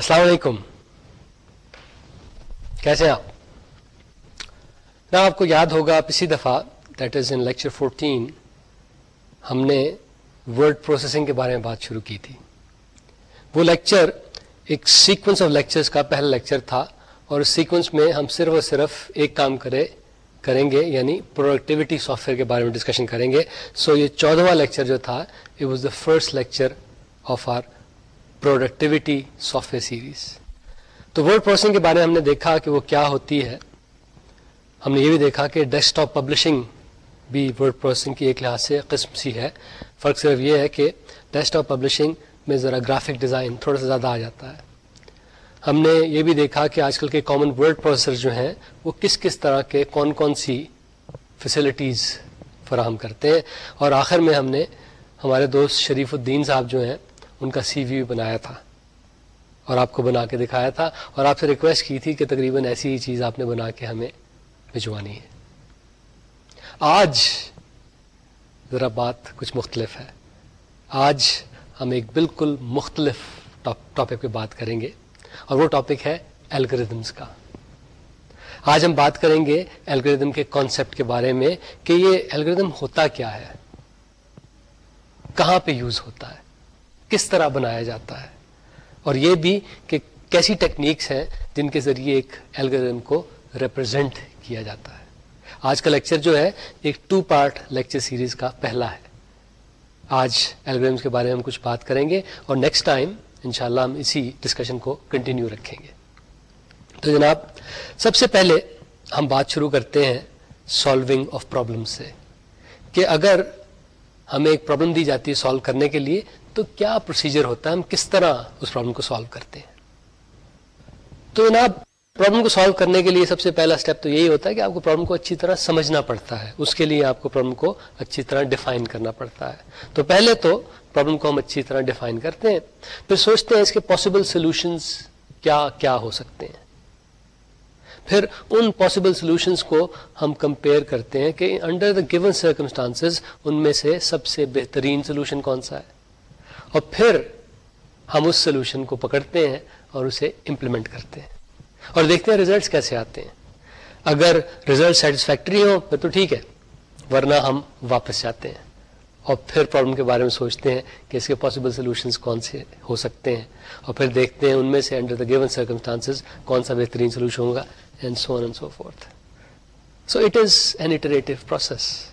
السلام علیکم کیسے ہیں آپ؟ نہ آپ کو یاد ہوگا پچھلی دفعہ that is in lecture fourteen ہم نے ورڈ پروسیسنگ کے بارے میں بات شروع کی تھی۔ وہ لیکچر ایک سیکوینس آف لیکچرز کا پہلا لیکچر تھا، اور اس سیکوینس میں ہم صرف اور صرف ایک کام کرے، کریں گے یعنی پروڈکٹیوٹی سافٹ ویئر کے بارے میں ڈسکشن کریں گے۔ سو so یہ چودواں لیکچر جو تھا it was the first lecture of our productivity software series تو ورڈ پروسیسنگ کے بارے میں ہم نے دیکھا کہ وہ کیا ہوتی ہے۔ ہم نے یہ بھی دیکھا کہ ڈیسک ٹاپ پبلشنگ بھی ورڈ پروسیسنگ کی ایک لحاظ سے قسم سی ہے۔ فرق صرف یہ ہے کہ ڈیسک ٹاپ پبلشنگ میں ذرا گرافک ڈیزائن تھوڑا سا زیادہ آ جاتا ہے۔ ہم نے یہ بھی دیکھا کہ آج کل کے کامن ورڈ پروسیسر جو ہیں، وہ کس کس طرح کے کون کون سی فیسلٹیز فراہم کرتے ہیں۔ اور آخر میں ہم نے ہمارے دوست شریف الدین صاحب جو ہیں ان کا سی وی بنایا تھا اور آپ کو بنا کے دکھایا تھا اور آپ سے ریکویسٹ کی تھی کہ تقریباً ایسی ہی چیز آپ نے بنا کے ہمیں بھجوانی ہے۔ آج ذرا بات کچھ مختلف ہے۔ آج ہم ایک بالکل مختلف ٹاپک پہ بات کریں گے اور وہ ٹاپک ہے الگریدمس کا۔ آج ہم بات کریں گے الگریدم کے کانسیپٹ کے بارے میں کہ یہ الگریدم ہوتا کیا ہے؟ کہاں پہ یوز ہوتا ہے؟ کس طرح بنایا جاتا ہے۔ اور یہ بھی کہ کیسی ٹیکنیکس ہیں جن کے ذریعے ایک الگریدم کو ریپرزینٹ کیا جاتا ہے۔ آج کا لیکچر جو ہے ایک ٹو پارٹ لیکچر سیریز کا پہلا ہے۔ آج الگریدمس کے بارے میں ہم کچھ بات کریں گے اور نیکسٹ ٹائم انشاءاللہ ہم اسی ڈسکشن کو کنٹینیو رکھیں گے۔ تو جناب، سب سے پہلے ہم بات شروع کرتے ہیں سالونگ آف پرابلم سے کہ اگر ہمیں ایک پرابلم دی جاتی ہے سالو کرنے کے لیے تو کیا پروسیجر ہوتا ہے؟ ہم کس طرح اس پرابلم کو سالو کرتے ہیں؟ تو جناب پرابلم کو سالو کرنے کے لیے سب سے پہلا اسٹیپ تو یہی ہوتا ہے کہ آپ کو پرابلم کو اچھی طرح سمجھنا پڑتا ہے۔ اس کے لیے آپ کو پرابلم کو اچھی طرح ڈیفائن کرنا پڑتا ہے۔ تو پہلے تو پرابلم کو ہم اچھی طرح ڈیفائن کرتے ہیں۔ پھر سوچتے ہیں اس کے پاسبل سولوشنس کیا کیا ہو سکتے ہیں۔ پھر ان پاسبل سولوشنس کو ہم کمپیئر کرتے ہیں کہ انڈر دا گیون سرکمسٹانس ان میں سے سب سے بہترین سولوشن کون سا ہے؟ اور پھر ہم اس سولوشن کو پکڑتے ہیں اور اسے امپلیمنٹ کرتے ہیں۔ اور دیکھتے ہیں ریزلٹس کیسے آتے ہیں۔ اگر ریزلٹ سیٹسفیکٹری ہو پھر تو ٹھیک ہے، ورنہ ہم واپس جاتے ہیں۔ اور پھر پرابلم کے بارے میں سوچتے ہیں کہ اس کے پاسبل سولوشنس کون سے ہو سکتے ہیں۔ اور پھر دیکھتے ہیں ان میں سے انڈر دا گیون سرکمسٹانس کون سا بہترین سولوشن ہوگا and so and so forth so it is an iterative process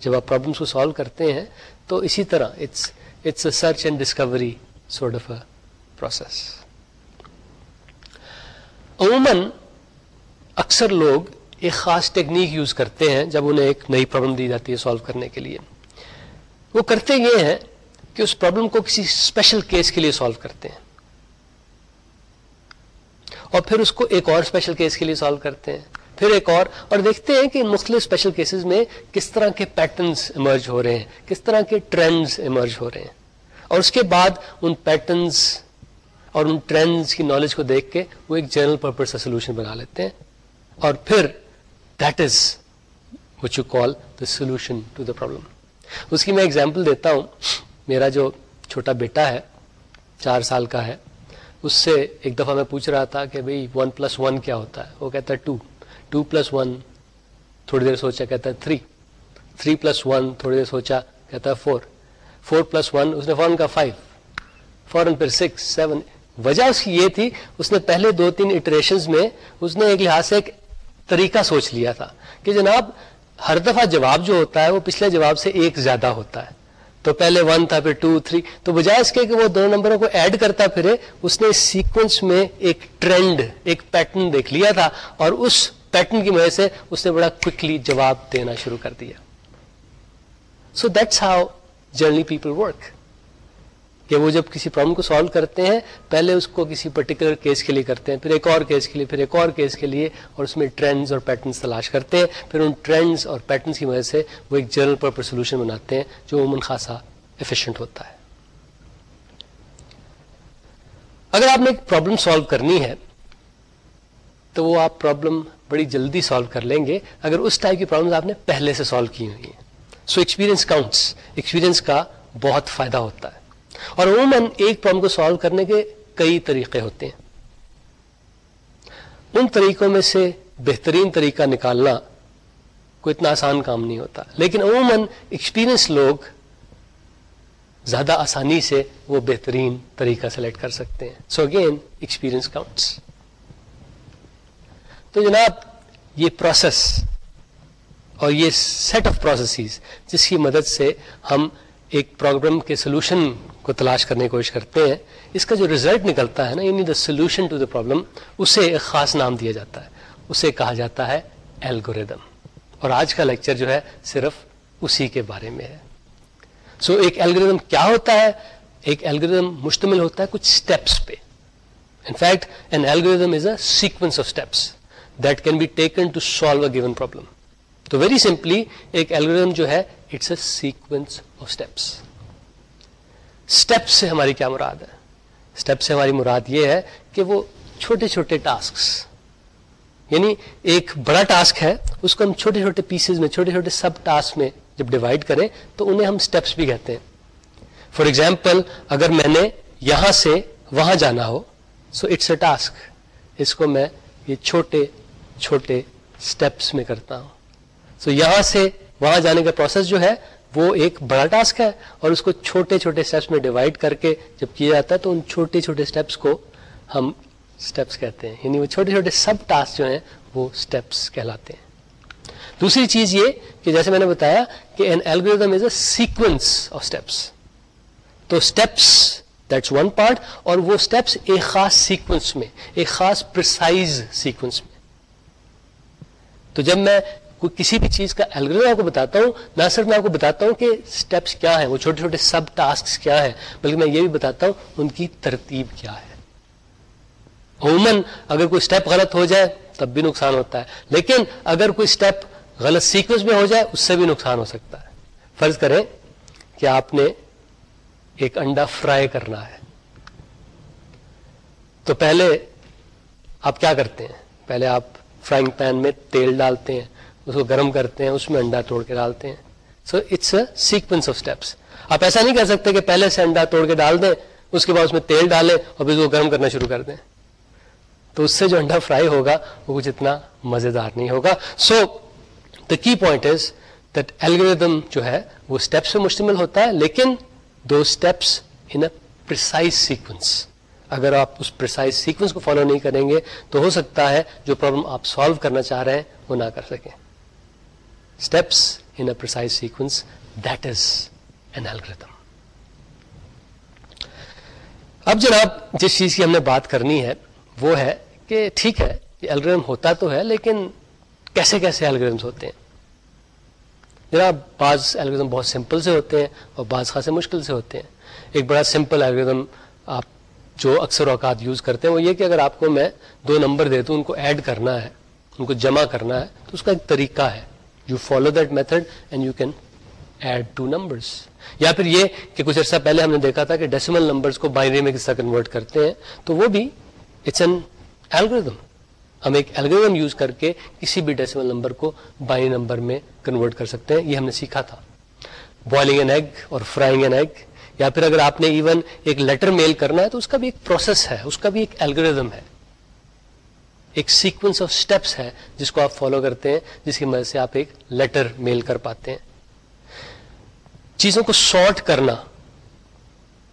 جب آپ پرابلمس کو سالو کرتے ہیں تو اسی طرح it's it's a search and discovery sort of a process عموماً اکثر لوگ ایک خاص ٹیکنیک یوز کرتے ہیں جب انہیں ایک نئی پرابلم دی جاتی ہے سالو کرنے کے لیے۔ وہ کرتے یہ ہیں کہ اس پرابلم کو کسی اسپیشل کیس کے لیے سالو کرتے ہیں۔ اور پھر اس کو ایک اور اسپیشل کیس کے لیے سالو کرتے ہیں۔ پھر ایک اور اور دیکھتے ہیں کہ مختلف اسپیشل کیسز میں کس طرح کے پیٹرنس ایمرج ہو رہے ہیں، کس طرح کے ٹرینڈز ایمرج ہو رہے ہیں۔ اور اس کے بعد ان پیٹرنس اور ان ٹرینڈز کی نالج کو دیکھ کے وہ ایک جنرل پرپز کا سولوشن بنا لیتے ہیں۔ اور پھر that is which you call the solution to the problem اس کی میں اگزامپل دیتا ہوں۔ میرا جو چھوٹا بیٹا ہے، چار سال کا ہے، اس سے ایک دفعہ میں پوچھ رہا تھا کہ بھائی ون پلس ون کیا ہوتا ہے؟ وہ کہتا ہے ٹو ٹو پلس ون تھوڑی دیر سوچا، کہتا ہے تھری تھری پلس ون تھوڑی دیر سوچا، کہتا ہے فور فور پلس ون، اس نے فورن کا فائیو فورن پھر سکس سیون وجہ اس کی یہ تھی، اس نے پہلے دو تین اٹریشن میں اس نے ایک لحاظ سے ایک طریقہ سوچ لیا تھا کہ جناب ہر دفعہ جواب جو ہوتا ہے وہ پچھلے جواب سے ایک زیادہ ہوتا ہے۔ تو پہلے ون تھا، پھر ٹو تھری تو بجائے اس کے کہ وہ دونوں نمبروں کو ایڈ کرتا پھرے، اس نے سیکوینس میں ایک ٹرینڈ ایک پیٹرن دیکھ لیا تھا اور اس پیٹرن کی وجہ سے اس نے بڑا کوکلی جواب دینا شروع کر دیا۔ So that's how generally people work, کہ وہ جب کسی پرابلم کو سالو کرتے ہیں، پہلے اس کو کسی پرٹیکولر کیس کے لیے کرتے ہیں، پھر ایک اور کیس کے لیے، پھر ایک اور کیس کے لیے، اور اس میں ٹرینڈز اور پیٹرنس تلاش کرتے ہیں، پھر ان ٹرینڈز اور پیٹرنس کی وجہ سے وہ ایک جنرل پرپز سولوشن بناتے ہیں، جو عموماً خاصا ایفیشینٹ ہوتا ہے۔ اگر آپ نے ایک پرابلم سالو کرنی ہے، تو وہ آپ پرابلم بڑی جلدی سالو کر لیں گے، اگر اس ٹائپ کی پرابلم آپ نے پہلے سے سالو کی ہوئی ہیں۔ سو ایکسپیرینس کاؤنٹس ایکسپیرینس کا بہت فائدہ ہوتا ہے اور عموماً ایک پرابلم کو سالو کرنے کے کئی طریقے ہوتے ہیں۔ ان طریقوں میں سے بہترین طریقہ نکالنا کوئی اتنا آسان کام نہیں ہوتا۔ لیکن عموماً ایکسپیرئنس لوگ زیادہ آسانی سے وہ بہترین طریقہ سلیکٹ کر سکتے ہیں۔ سو اگین ایکسپیرئنس کاؤنٹس تو جناب، یہ پروسیس اور یہ سیٹ آف پروسیسز جس کی مدد سے ہم ایک پرابلم کے سولوشن کو تلاش کرنے کی کوشش کرتے ہیں اس کا جو ریزلٹ نکلتا ہے نا یعنی the solution to the problem اسے ایک خاص نام دیا جاتا ہے۔ اسے کہا جاتا ہے ایلگوریدم اور آج کا لیکچر جو ہے صرف اسی کے بارے میں ہے۔ سو so, ایک الگریدم کیا ہوتا ہے؟ ایک الگریدم مشتمل ہوتا ہے کچھ اسٹیپس پہ۔ In fact an algorithm is a sequence of steps that can be taken to solve a given problem تو ویری سمپلی ایک ایلگوریدم جو ہے it's a sequence of steps step سے ہماری کیا مراد ہے؟ اسٹیپ سے ہماری مراد یہ ہے کہ وہ چھوٹے چھوٹے ٹاسکس یعنی ایک بڑا ٹاسک ہے، اس کو ہم چھوٹے چھوٹے پیسز میں، چھوٹے چھوٹے سب ٹاسک میں جب ڈیوائڈ کریں، تو انہیں ہم اسٹیپس بھی کہتے ہیں. فار ایگزامپل اگر میں نے یہاں سے وہاں جانا ہو سو اٹس اے ٹاسک اس کو میں یہ چھوٹے چھوٹے اسٹیپس میں کرتا ہوں. سو so یہاں سے وہاں جانے کا پروسیس جو ہے، وہ ایک بڑا ٹاسک ہے اور اس کو چھوٹے چھوٹے اسٹیپس میں ڈیوائڈ کر کے جب کیا جاتا ہے تو ان چھوٹے چھوٹے اسٹیپس کو ہم اسٹیپس کہتے ہیں۔ یعنی وہ چھوٹے چھوٹے سب ٹاسک جو ہیں، وہ اسٹیپس کہلاتے ہیں۔ دوسری چیز یہ کہ جیسے میں نے بتایا کہ an algorithm is a sequence of steps تو اسٹیپس دیٹس ون پارٹ اور وہ اسٹیپس ایک خاص سیکوینس میں، ایک خاص پرسائز سیکوینس میں۔ تو جب میں کوئی کسی بھی چیز کا الگریزم آپ کو بتاتا ہوں، نہ صرف میں آپ کو بتاتا ہوں کہ اسٹیپس کیا ہیں، وہ چھوٹے چھوٹے سب ٹاسک کیا ہیں، بلکہ میں یہ بھی بتاتا ہوں ان کی ترتیب کیا ہے۔ عموماً اگر کوئی اسٹیپ غلط ہو جائے تب بھی نقصان ہوتا ہے، لیکن اگر کوئی اسٹیپ غلط سیکوینس میں ہو جائے اس سے بھی نقصان ہو سکتا ہے۔ فرض کریں کہ آپ نے ایک انڈا فرائی کرنا ہے۔ تو پہلے آپ کیا کرتے ہیں؟ پہلے آپ فرائنگ پین میں تیل ڈالتے ہیں۔ اس کو گرم کرتے ہیں، اس میں انڈا توڑ کے ڈالتے ہیں۔ So it's a sequence of steps آپ ایسا نہیں کہہ سکتے کہ پہلے سے انڈا توڑ کے ڈال دیں، اس کے بعد اس میں تیل ڈالیں اور پھر اس کو گرم کرنا شروع کر دیں۔ تو اس سے جو انڈا فرائی ہوگا، وہ کچھ اتنا مزیدار نہیں ہوگا۔ سو دا کی پوائنٹ از دیٹ ایلگوریدم جو ہے، وہ اسٹیپس پہ مشتمل ہوتا ہے، لیکن دو steps in a precise sequence اگر آپ اس پرسائز سیکوینس کو فالو نہیں کریں گے، تو ہو سکتا ہے جو پرابلم آپ سالو کرنا چاہ رہے ہیں، وہ نہ کر سکیں۔ Steps in precise sequence that is an algorithm اب جناب، جس چیز کی ہم نے بات کرنی ہے، وہ ہے کہ ٹھیک ہے، یہ الگریدم ہوتا تو ہے، لیکن کیسے کیسے الگریدمس ہوتے ہیں؟ جناب، بعض الگریدم بہت سمپل سے ہوتے ہیں اور بعض خاصے مشکل سے ہوتے ہیں۔ ایک بڑا سمپل الگریدم آپ جو اکثر اوقات یوز کرتے ہیں، وہ یہ کہ اگر آپ کو میں دو نمبر دے دوں، ان کو ایڈ کرنا ہے، ان کو جمع کرنا ہے، تو اس کا ایک طریقہ ہے۔ You follow that method and you can add two numbers یا پھر یہ کہ کچھ عرصہ پہلے ہم نے دیکھا تھا کہ ڈیسیمل نمبرس کو بائنری میں کس طرح کنورٹ کرتے ہیں، تو وہ بھی اٹس این الگریدم ہم ایک الگریدم یوز کر کے کسی بھی ڈیسیمل نمبر کو بائی نمبر میں کنورٹ کر سکتے ہیں، یہ ہم نے سیکھا تھا۔ بوائلنگ این ایگ اور فرائنگ این ایگ یا پھر اگر آپ نے ایون ایک لیٹر میل کرنا ہے تو اس کا بھی ایک پروسیس ہے، اس کا بھی ایک الگریدم ہے۔ ایک سیکوینس آف اسٹیپس ہے جس کو آپ فالو کرتے ہیں، جس کی مدد سے آپ ایک لیٹر میل کر پاتے ہیں۔ چیزوں کو سارٹ کرنا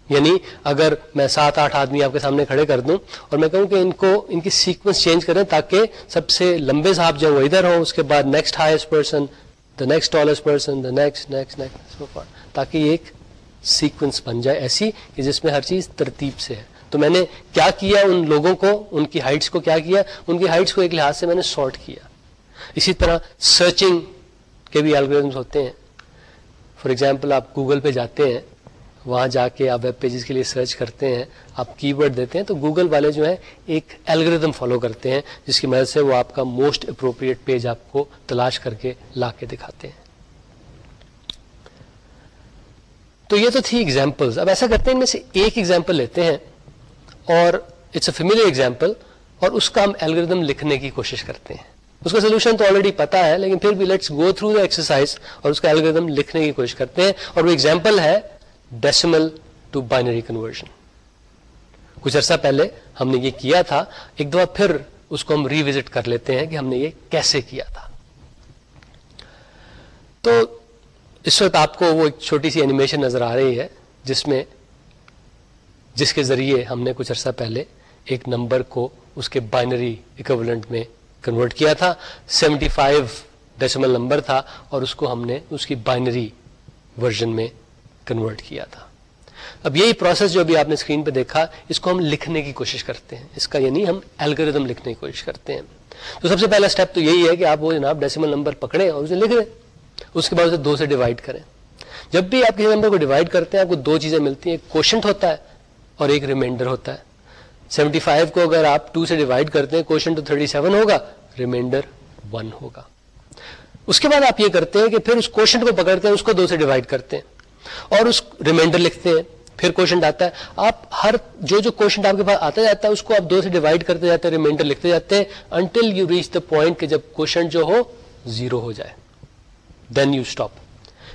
یعنی اگر میں سات آٹھ آدمی آپ کے سامنے کھڑے کر دوں اور میں کہوں کہ ان کو، ان کی سیکوینس چینج کریں تاکہ سب سے لمبے صاحب جو وہ ادھر ہوں، اس کے بعد next highest person the next tallest person the next next next تاکہ یہ ایک سیکوینس بن جائے ایسی کہ جس میں ہر چیز ترتیب سے ہے۔ تو میں نے کیا کیا ان لوگوں کو؟ ان کی ہائٹس کو کیا کیا؟ ان کی ہائٹس کو ایک لحاظ سے میں نے سارٹ کیا۔ اسی طرح سرچنگ کے بھی الگریزمس ہوتے ہیں۔ فار ایگزامپل آپ گوگل پہ جاتے ہیں، وہاں جا کے آپ ویب پیجز کے لیے سرچ کرتے ہیں، آپ کی ورڈ دیتے ہیں تو گوگل والے جو ہیں ایک الگریدم فالو کرتے ہیں، جس کی مدد سے وہ آپ کا موسٹ اپروپریٹ پیج آپ کو تلاش کر کے لا کے دکھاتے ہیں۔ تو یہ تو تھی ایگزامپل اب ایسا کرتے ہیں، ان میں سے ایک ایگزامپل لیتے ہیں۔ اور اٹس اے فیملی ایگزامپل اور اس کا ہم الگریدم لکھنے کی کوشش کرتے ہیں۔ اس کا سولوشن تو آلریڈی پتا ہے، لیکن پھر بھی let's go through the exercise اور اس کا الگریدم لکھنے کی کوشش کرتے ہیں۔ اور وہ ایگزامپل ہے ڈیسیمل ٹو بائنری کنورژن کچھ عرصہ پہلے ہم نے یہ کیا تھا، ایک دفعہ پھر اس کو ہم ریوزٹ کر لیتے ہیں کہ ہم نے یہ کیسے کیا تھا۔ تو اس وقت آپ کو وہ ایک چھوٹی سی اینیمیشن نظر آ رہی ہے، جس میں جس کے ذریعے ہم نے کچھ عرصہ پہلے ایک نمبر کو اس کے بائنری اکوولنٹ میں کنورٹ کیا تھا سیونٹی فائیو ڈیسیمل نمبر تھا، اور اس کو ہم نے اس کی بائنری ورژن میں کنورٹ کیا تھا۔ اب یہی پروسیس جو ابھی آپ نے اسکرین پہ دیکھا، اس کو ہم لکھنے کی کوشش کرتے ہیں۔ اس کا یعنی ہم الگوریدم لکھنے کی کوشش کرتے ہیں۔ تو سب سے پہلا اسٹیپ تو یہی ہے کہ آپ وہ جناب ڈیسیمل نمبر پکڑیں اور اسے لکھ دیں اس کے بعد اسے دو سے ڈیوائڈ کریں۔ جب بھی آپ کسی نمبر کو ڈیوائڈ کرتے ہیں، آپ کو دو چیزیں ملتی ہیں۔ ایک کوشنٹ ہوتا ہے اور ایک ریمائنڈر ہوتا ہے۔ سیونٹی فائیو کو اگر آپ ٹو سے ڈیوائڈ کرتے ہیں کوشچن تو تھرٹی سیون ہوگا، ریمائنڈر ون ہوگا۔ اس کے بعد آپ یہ کرتے ہیں کہ پھر اس کوشچن کو پکڑتے ہیں، اس کو دو سے ڈیوائڈ کرتے ہیں۔ اور اس ریمائنڈر لکھتے ہیں، پھر کوشچن آتا ہے۔ آپ ہر جو جو کوشچن آپ کے پاس آتا جاتا ہے، اس کو آپ دو سے ڈیوائڈ کرتے جاتے ہیں، ریمائنڈر لکھتے جاتے ہیں، until you reach the point کہ جب کوشچن جو ہو، زیرو ہو جائے۔ Then you stop.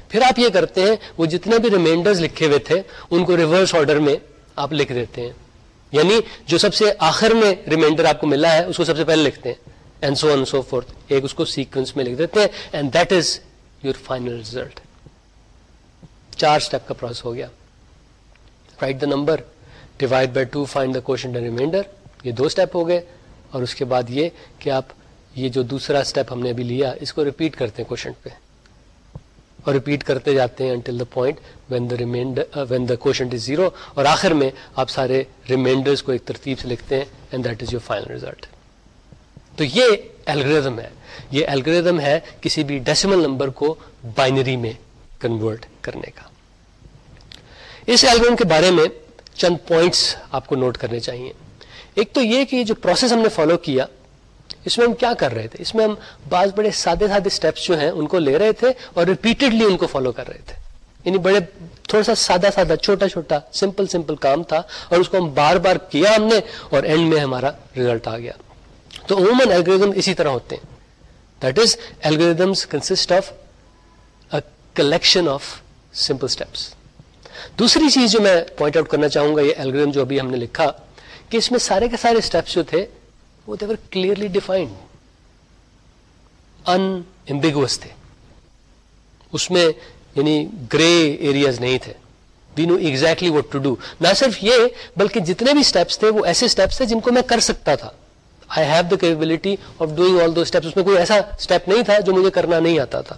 پھر آپ یہ کرتے ہیں، وہ جتنے بھی ریمائنڈر لکھے ہوئے تھے، ان کو ریورس آرڈر میں آپ لکھ دیتے ہیں۔ یعنی جو سب سے آخر میں ریمائنڈر آپ کو ملا ہے، اس کو سب سے پہلے لکھتے ہیں۔ اینڈ سو سو فورتھ ایک اس کو سیکوینس میں لکھ دیتے ہیں۔ And that is your final result چار اسٹیپ کا پروسیس ہو گیا۔ Write the number divide by two find the quotient remainder یہ دو اسٹیپ ہو گئے۔ اور اس کے بعد یہ کہ آپ، یہ جو دوسرا اسٹیپ ہم نے ابھی لیا، اس کو ریپیٹ کرتے ہیں کوشچن پہ۔ اور ریپیٹ کرتے جاتے ہیں until the point when the remainder when the quotient is zero اور آخر میں آپ سارے ریمائنڈرز کو ایک ترتیب سے لکھتے ہیں and that is your final result تو یہ الگریزم ہے. یہ الگریزم ہے کسی بھی ڈیسیمل نمبر کو بائنری میں کنورٹ کرنے کا. اس الگریزم کے بارے میں چند پوائنٹس آپ کو نوٹ کرنے چاہیے. ایک تو یہ کہ جو پروسیس ہم نے فالو کیا اس میں ہم کیا کر رہے تھے؟ اس میں ہم بعض بڑے سادے سادے اسٹیپس جو ہیں، ان کو لے رہے تھے اور ریپیٹڈلی ان کو فالو کر رہے تھے۔ یعنی بڑے تھوڑا سا سادہ سادہ، چھوٹا چھوٹا سمپل سمپل کام تھا اور اس کو ہم بار بار کیا ہم نے اور اینڈ میں ہمارا ریزلٹ آ گیا۔ تو عموماً الگریزم اسی طرح ہوتے ہیں۔ That is algorithm consist of a collection of simple steps دوسری چیز جو میں پوائنٹ آؤٹ کرنا چاہوں گا، یہ الگریزم جو ابھی ہم نے لکھا، کہ اس میں سارے کے سارے اسٹیپس جو تھے وہ دیور کلیئرلی ڈیفائنڈ انبیگوس تھے. اس میں یعنی گرے ایریاز نہیں تھے. We know exactly what to do نہ صرف یہ، بلکہ جتنے بھی اسٹیپس تھے، وہ ایسے اسٹیپس تھے جن کو میں کر سکتا تھا. I have the capability of doing all do steps اس میں کوئی ایسا اسٹیپ نہیں تھا جو مجھے کرنا نہیں آتا تھا.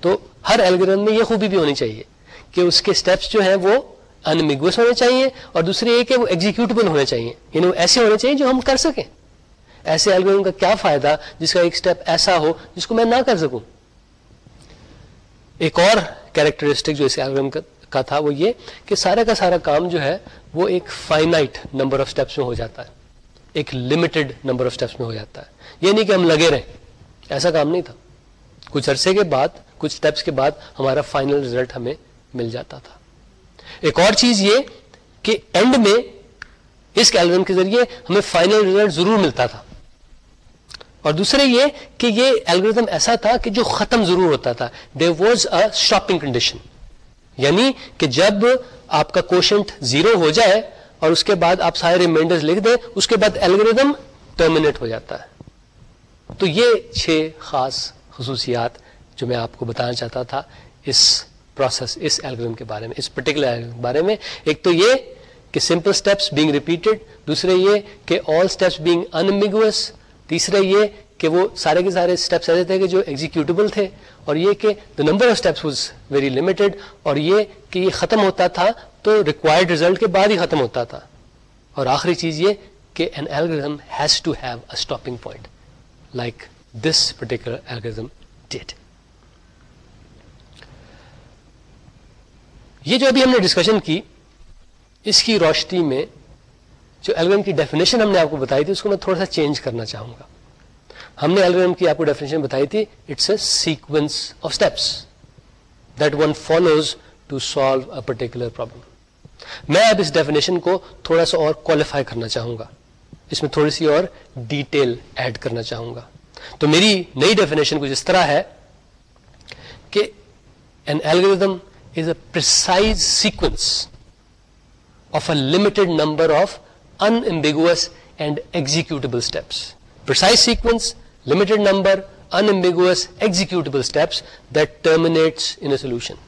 تو ہر ایلگرن میں یہ خوبی بھی ہونی چاہیے کہ اس کے اسٹیپس جو ہیں وہ انمیگوس ہونے چاہیے اور دوسرے یہ کہ وہ ایگزیکیوٹیبل ہونے چاہیے. یعنی وہ ایسے ہونے چاہیے جو ہم کر سکیں. ایسے الگورن کا کیا فائدہ جس کا ایک اسٹیپ ایسا ہو جس کو میں نہ کر سکوں؟ ایک اور کیریکٹرسٹک جو اس الگورن کا تھا وہ یہ کہ سارا کا سارا کام جو ہے وہ ایک فائنائٹ نمبر آف اسٹیپس میں ہو جاتا ہے۔ ایک لمیٹڈ نمبر آف اسٹیپس میں ہو جاتا ہے۔ یہ نہیں کہ ہم لگے رہیں۔ ایسا کام نہیں تھا۔ کچھ عرصے کے بعد، کچھ اسٹیپس کے بعد ہمارا فائنل ریزلٹ ہمیں مل جاتا تھا۔ ایک اور چیز یہ کہ اینڈ میں اس کیلگرام کے ذریعے ہمیں فائنل ریزلٹ ضرور ملتا تھا۔ اور دوسرے یہ کہ یہ الگریزم ایسا تھا کہ جو ختم ضرور ہوتا تھا. There was a stopping condition یعنی کہ جب آپ کا کوشنٹ زیرو ہو جائے اور اس کے بعد آپ سارے ریمائنڈر لکھ دیں، اس کے بعد الگریدم ٹرمینیٹ ہو جاتا ہے. تو یہ چھ خاص خصوصیات جو میں آپ کو بتانا چاہتا تھا اس پروسیس اس الگریدم کے بارے میں، اس پرٹیکولر بارے میں. ایک تو یہ کہ سمپل اسٹیپس بینگ ریپیٹڈ دوسرے یہ کہ آل اسٹیپس بینگ انمیگوس تیسرے یہ کہ وہ سارے کے سارے اسٹیپس ایسے تھے کہ جو ایگزیکیوٹیبل تھے اور یہ کہ the number of steps was very limited اور یہ کہ یہ ختم ہوتا تھا تو ریکوائرڈ ریزلٹ کے بعد ہی ختم ہوتا تھا۔ اور آخری چیز یہ کہ an algorithm has to have a stopping point like this particular algorithm that یہ جو ابھی ہم نے ڈسکشن کی اس کی روشنی میں جو ایلگم کی ڈیفینیشن ہم نے آپ کو بتائی تھی، اس کو میں تھوڑا سا چینج کرنا چاہوں گا۔ ہم نے ایلگم کی آپ کو ڈیفینیشن بتائی تھی it's a sequence of steps that one follows to solve a particular problem میں اب اس ڈیفینیشن کو تھوڑا سا اور کوالیفائی کرنا چاہوں گا۔ اس میں تھوڑی سی اور ڈیٹیل ایڈ کرنا چاہوں گا۔ تو میری نئی ڈیفینیشن کچھ اس طرح ہے کہ an algorithm is a precise sequence of a limited number of unambiguous and executable steps precise sequence, limited number, unambiguous, executable steps that terminates in a solution.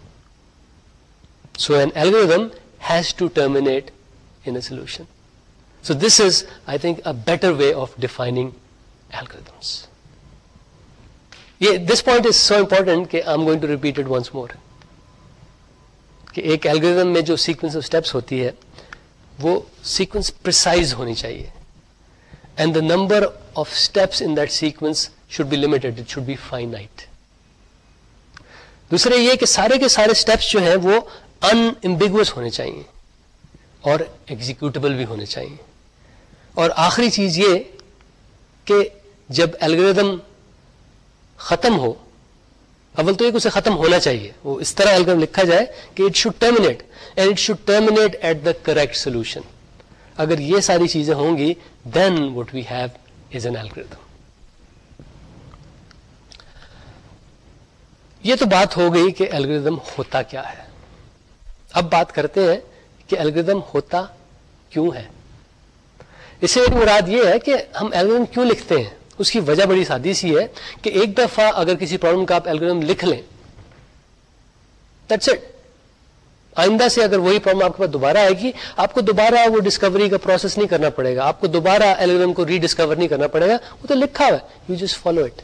So an algorithm has to terminate in a solution. So this is, I think, a better way of defining algorithms. This point is so important that I'm going to repeat it once more. کہ ایک algorithm میں جو sequence of steps ہوتی ہے وہ sequence precise ہونی چاہیے۔ And the number of steps in that sequence should be limited it should be fine دوسرے یہ کہ سارے کے سارے اسٹیپس جو ہیں وہ انبیگوس ہونے چاہیے اور ایگزیکٹبل بھی ہونے چاہیے۔ اور آخری چیز یہ کہ جب الگریدم ختم ہو اول تو ایک اسے ختم ہونا چاہیے۔ وہ اس طرح الگم لکھا جائے کہ it should terminate and it should terminate at the correct solution اگر یہ ساری چیزیں ہوں گی then what we have is an algorithm یہ تو بات ہو گئی کہ الگریدم ہوتا کیا ہے۔ اب بات کرتے ہیں کہ الگریدم ہوتا کیوں ہے۔ اس سے مراد یہ ہے کہ ہم الگریدم کیوں لکھتے ہیں؟ اس کی وجہ بڑی سادی سی ہے کہ ایک دفعہ اگر کسی پرابلم کا آپ الگورم لکھ لیں اٹ آئندہ سے اگر وہی پرابلم آپ کے پاس دوبارہ آئے گی، آپ کو دوبارہ وہ ڈسکوری کا پروسیس نہیں کرنا پڑے گا، آپ کو دوبارہ الگورم کو ری ڈسکور نہیں کرنا پڑے گا، وہ تو لکھا ہوا ہے you just follow it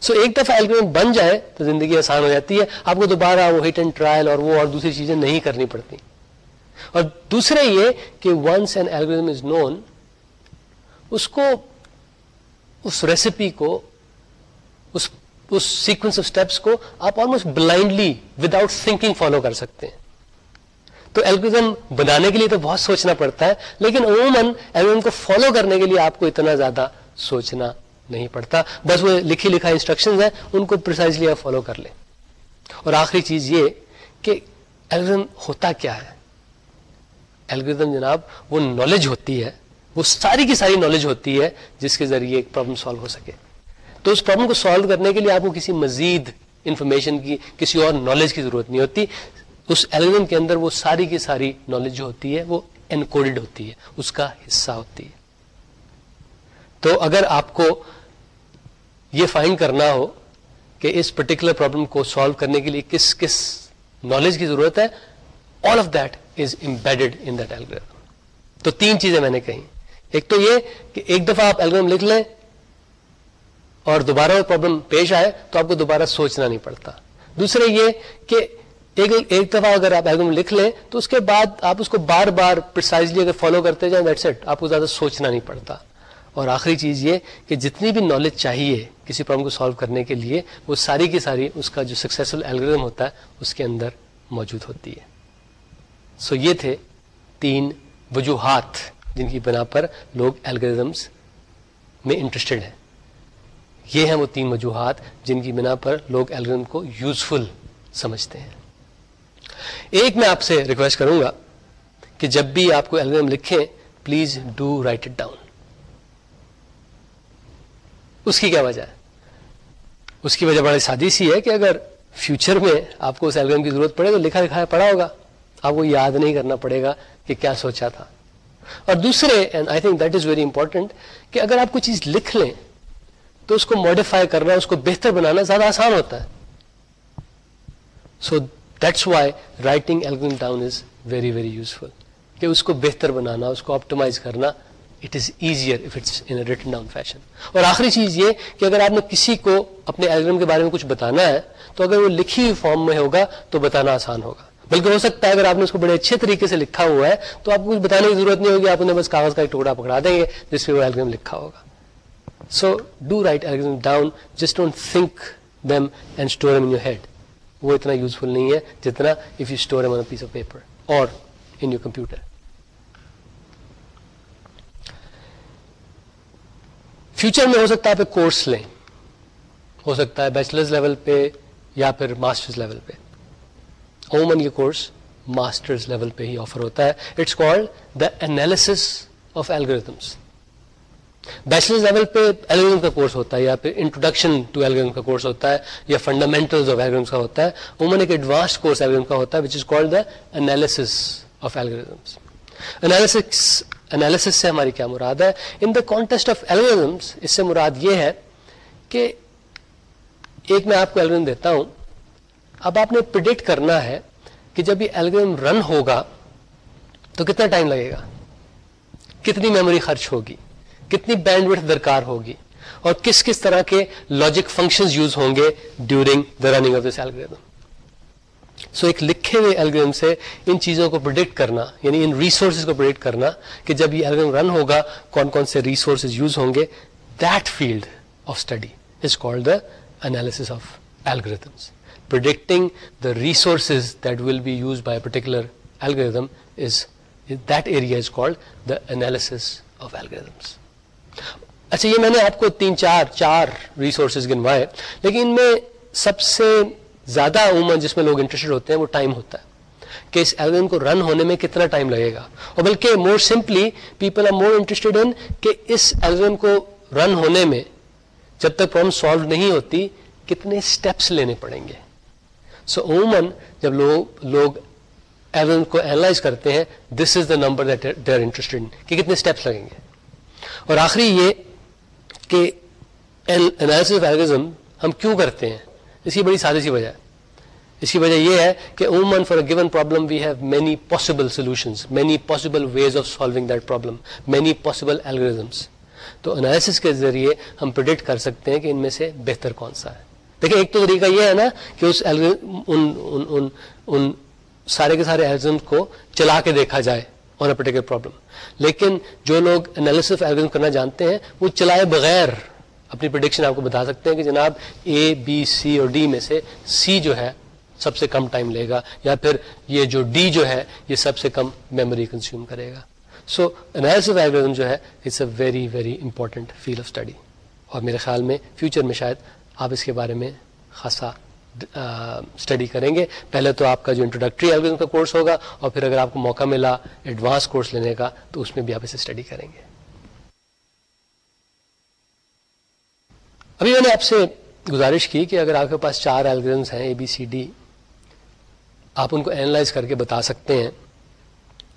so ایک دفعہ الگورم بن جائے تو زندگی آسان ہو جاتی ہے، آپ کو دوبارہ وہ ہٹ اینڈ ٹرائل اور وہ اور دوسری چیزیں نہیں کرنی پڑتی۔ اور دوسرے یہ کہ ونس این الگورم از نون اس کو، اس ریسیپی کو، اس اس سیکوینس آف اسٹیپس کو آپ almost blindly without thinking follow کر سکتے ہیں۔ تو ایلگوزم بنانے کے لیے تو بہت سوچنا پڑتا ہے، لیکن عموماً ایلگوزم کو فالو کرنے کے لیے آپ کو اتنا زیادہ سوچنا نہیں پڑتا۔ بس وہ لکھی لکھا انسٹرکشن ہیں، ان کو پرسائزلی آپ فالو کر لیں۔ اور آخری چیز یہ کہ ایلگوزم ہوتا کیا ہے؟ ایلگوزم جناب وہ نالج ہوتی ہے۔ وہ ساری کی ساری نالج ہوتی ہے جس کے ذریعے ایک پرابلم سالو ہو سکے۔ تو اس پرابلم کو سالو کرنے کے لیے آپ کو کسی مزید انفارمیشن کی، کسی اور نالج کی ضرورت نہیں ہوتی۔ اس ایلگم کے اندر وہ ساری کی ساری نالج جو ہوتی ہے وہ انکوڈڈ ہوتی ہے، اس کا حصہ ہوتی ہے۔ تو اگر آپ کو یہ فائنڈ کرنا ہو کہ اس پرٹیکولر پرابلم کو سالو کرنے کے لیے کس کس نالج کی ضرورت ہے all of that is embedded in that algorithm تو تین چیزیں میں نے کہیں۔ ایک تو یہ کہ ایک دفعہ آپ الگم لکھ لیں اور دوبارہ وہ پرابلم پیش آئے تو آپ کو دوبارہ سوچنا نہیں پڑتا۔ دوسرے یہ کہ ایک ایک دفعہ اگر آپ الگم لکھ لیں تو اس کے بعد آپ اس کو بار بار پرسائزلی اگر فالو کرتے جائیں دیٹ سیٹ آپ کو زیادہ سوچنا نہیں پڑتا۔ اور آخری چیز یہ کہ جتنی بھی نالج چاہیے کسی پرابلم کو سالو کرنے کے لیے، وہ ساری کی ساری اس کا جو سکسیسفل الگریزم ہوتا ہے، اس کے اندر موجود ہوتی ہے۔ سو so یہ تھے تین وجوہات۔ جن کی بنا پر لوگ الگریزمس میں انٹرسٹڈ ہیں۔ یہ ہیں وہ تین وجوہات جن کی بنا پر لوگ الگریزم کو یوزفل سمجھتے ہیں۔ ایک میں آپ سے ریکویسٹ کروں گا کہ جب بھی آپ کو الگریزم لکھیں please do write it down اس کی کیا وجہ ہے؟ اس کی وجہ بڑی سادی سی ہے کہ اگر فیوچر میں آپ کو اس الگریزم کی ضرورت پڑے تو لکھا لکھایا پڑا ہوگا۔ آپ کو یاد نہیں کرنا پڑے گا کہ کیا سوچا تھا۔ اور دوسرے and I think that is very important کہ اگر آپ کوئی چیز لکھ لیں، تو اس کو ماڈیفائی کرنا، اس کو بہتر بنانا زیادہ آسان ہوتا ہے۔ So that's why writing album down is very very useful کہ اس کو بہتر بنانا، اس کو آپٹمائز کرنا it is easier if it's in written down fashion اور آخری چیز یہ کہ اگر آپ نے کسی کو اپنے ایلبم کے بارے میں کچھ بتانا ہے، تو اگر وہ لکھی ہوئی فارم میں ہوگا، تو بتانا آسان ہوگا۔ بلکہ ہو سکتا ہے اگر آپ نے اس کو بڑے اچھے طریقے سے لکھا ہوا ہے، تو آپ کو کچھ بتانے کی ضرورت نہیں ہوگی، آپ انہیں بس کاغذ کا ایک ٹکڑا پکڑا دیں گے، جس پہ وہ الگم لکھا ہوگا۔ So do write الگم down just don't think them and store in your head وہ اتنا یوزفل نہیں ہے جتنا if you store em piece of paper اور ان یور کمپیوٹر فیوچر میں ہو سکتا ہے آپ کورس لیں، ہو سکتا ہے بیچلرز لیول پہ یا پھر ماسٹرز لیول پہ۔ عموماً یہ کورس ماسٹرز لیول پہ ہی آفر ہوتا ہے it's called the analysis of algorithms bachelors level پہ ایلگریزم کا کورس ہوتا ہے یا پھر انٹروڈکشن ٹو ایلگریزم کا کورس ہوتا ہے یا فنڈامنٹل آف ایلگریزم کا ہوتا ہے عموماً ایک ایڈوانس کورس ایلگریزم کا ہوتا ہے which is called the analysis of algorithms analysis analysis سے ہماری کیا مراد ہے ان دا کانٹیسٹ آف ایلگزمس اس سے مراد یہ ہے کہ ایک میں آپ کو ایلگزم دیتا ہوں اب آپ نے پرڈکٹ کرنا ہے کہ جب یہ ایلگزم رن ہوگا تو کتنا ٹائم لگے گا؟ کتنی میموری خرچ ہوگی؟ کتنی بینڈ وتھ درکار ہوگی؟ اور کس کس طرح کے لاجک فنکشن یوز ہوں گے during the running of this algorithm so ایک لکھے ہوئے الگریدم سے ان چیزوں کو پروڈکٹ کرنا یعنی ان ریسورسز کو پروڈکٹ کرنا کہ جب یہ الگریدم رن ہوگا، کون کون سے ریسورسز یوز ہوں گے؟ That field of study is called the analysis of algorithms predicting the resources that will be use by particular algorithm is that area is called the analysis of algorithms اچھا یہ میں نے آپ کو تین، چار چار ریسورسز گنوائے، لیکن ان میں سب سے زیادہ عموماً جس میں لوگ انٹرسٹڈ ہوتے ہیں وہ ٹائم ہوتا ہے، کہ اس ایلبم کو رن ہونے میں کتنا ٹائم لگے گا۔ اور بلکہ more simply people are more interested in کہ اس ایلبم کو رن ہونے میں جب تک پرابلم سالو نہیں ہوتی، کتنے اسٹیپس لینے پڑیں گے۔ سو so, عموماً جب لوگ لوگ ایلبم کو اینالائز کرتے ہیں this is the number that they are interested کہ کتنے اسٹیپس لگیں گے۔ اور آخری یہ کہ ایلگزم ہم کیوں کرتے ہیں؟ اس کی بڑی سادی سی وجہ۔ ہے اس کی وجہ یہ ہے کہ عموماً for a given problem we have many possible solutions many possible ways of solving that problem many possible algorithms تو انالیسس کے ذریعے ہم پرڈکٹ کر سکتے ہیں کہ ان میں سے بہتر کون سا ہے۔ دیکھیں ایک تو طریقہ یہ ہے نا کہ اس ان, ان, ان, ان سارے کے سارے الزم کو چلا کے دیکھا جائے آن اے پرٹیکولر پرابلم لیکن جو لوگ انالیس الگریزم کرنا جانتے ہیں وہ چلائے بغیر اپنی پرڈکشن آپ کو بتا سکتے ہیں کہ جناب اے بی سی اور ڈی میں سے سی جو ہے سب سے کم ٹائم لے گا یا پھر یہ جو ڈی جو ہے یہ سب سے کم میموری کنزیوم کرے گا. سو ایلگزم جو ہے it's a very very important field of study اور میرے خیال میں فیوچر میں شاید آپ اس کے بارے میں خاصا اسٹڈی کریں گے۔ پہلے تو آپ کا جو انٹروڈکٹری ایلگزم کا کورس ہوگا اور پھر اگر آپ کو موقع ملا ایڈوانس کورس لینے کا تو اس میں بھی آپ اسے اسٹڈی کریں گے۔ ابھی میں نے آپ سے گزارش کی کہ اگر آپ کے پاس چار الگریزمس ہیں اے بی سی ڈی آپ ان کو اینالائز کر کے بتا سکتے ہیں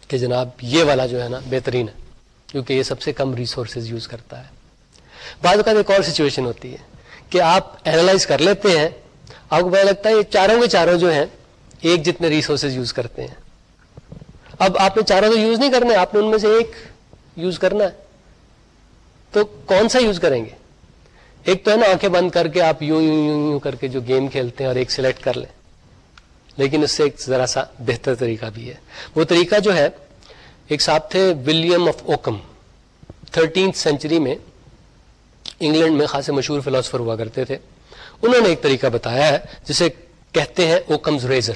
کہ جناب یہ والا جو ہے نا بہترین ہے، کیونکہ یہ سب سے کم ریسورسز یوز کرتا ہے۔ بعض اوقات ایک اور سچویشن ہوتی ہے۔ کہ آپ اینالائز کر لیتے ہیں، آپ کو پتا لگتا ہے یہ چاروں کے چاروں جو ہیں، ایک جتنے ریسورسز یوز کرتے ہیں۔ اب آپ نے چاروں کو یوز نہیں کرنا ہے آپ نے ان میں سے ایک یوز کرنا ہے۔ تو کون سا یوز کریں گے؟ ایک تو ہے نا، آنکھیں بند کر کے آپ یوں یوں یوں یوں کر کے جو گیم کھیلتے ہیں اور ایک سلیکٹ کر لیں۔ لیکن اس سے ایک ذرا سا بہتر طریقہ بھی ہے۔ وہ طریقہ جو ہے، ایک صاحب تھے William of Ockham thirteenth century میں انگلینڈ میں خاصے مشہور فلاسفر ہوا کرتے تھے۔ انہوں نے ایک طریقہ بتایا ہے جسے کہتے ہیں اوکمز ریزر۔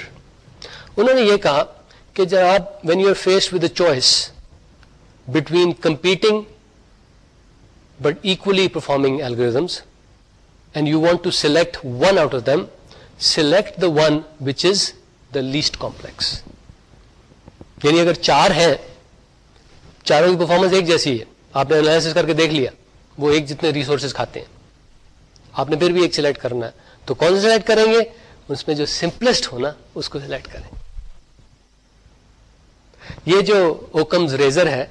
انہوں نے یہ کہا کہ جب آپ when you are faced with a choice between competing but equally performing algorithms and you want to select one out of them select the one which is the least complex یعنی اگر چار ہیں، چاروں کی پرفارمنس ایک جیسی ہے۔ آپ نے انالیس کر کے دیکھ لیا۔ وہ ایک جتنے ریسورسز کھاتے ہیں۔ آپ نے پھر بھی ایک سلیکٹ کرنا ہے۔ تو کون سے سلیکٹ کریں گے؟ اس میں جو سمپلسٹ ہونا، اس کو سلیکٹ کریں۔ یہ جو اوکمز ریزر ہے،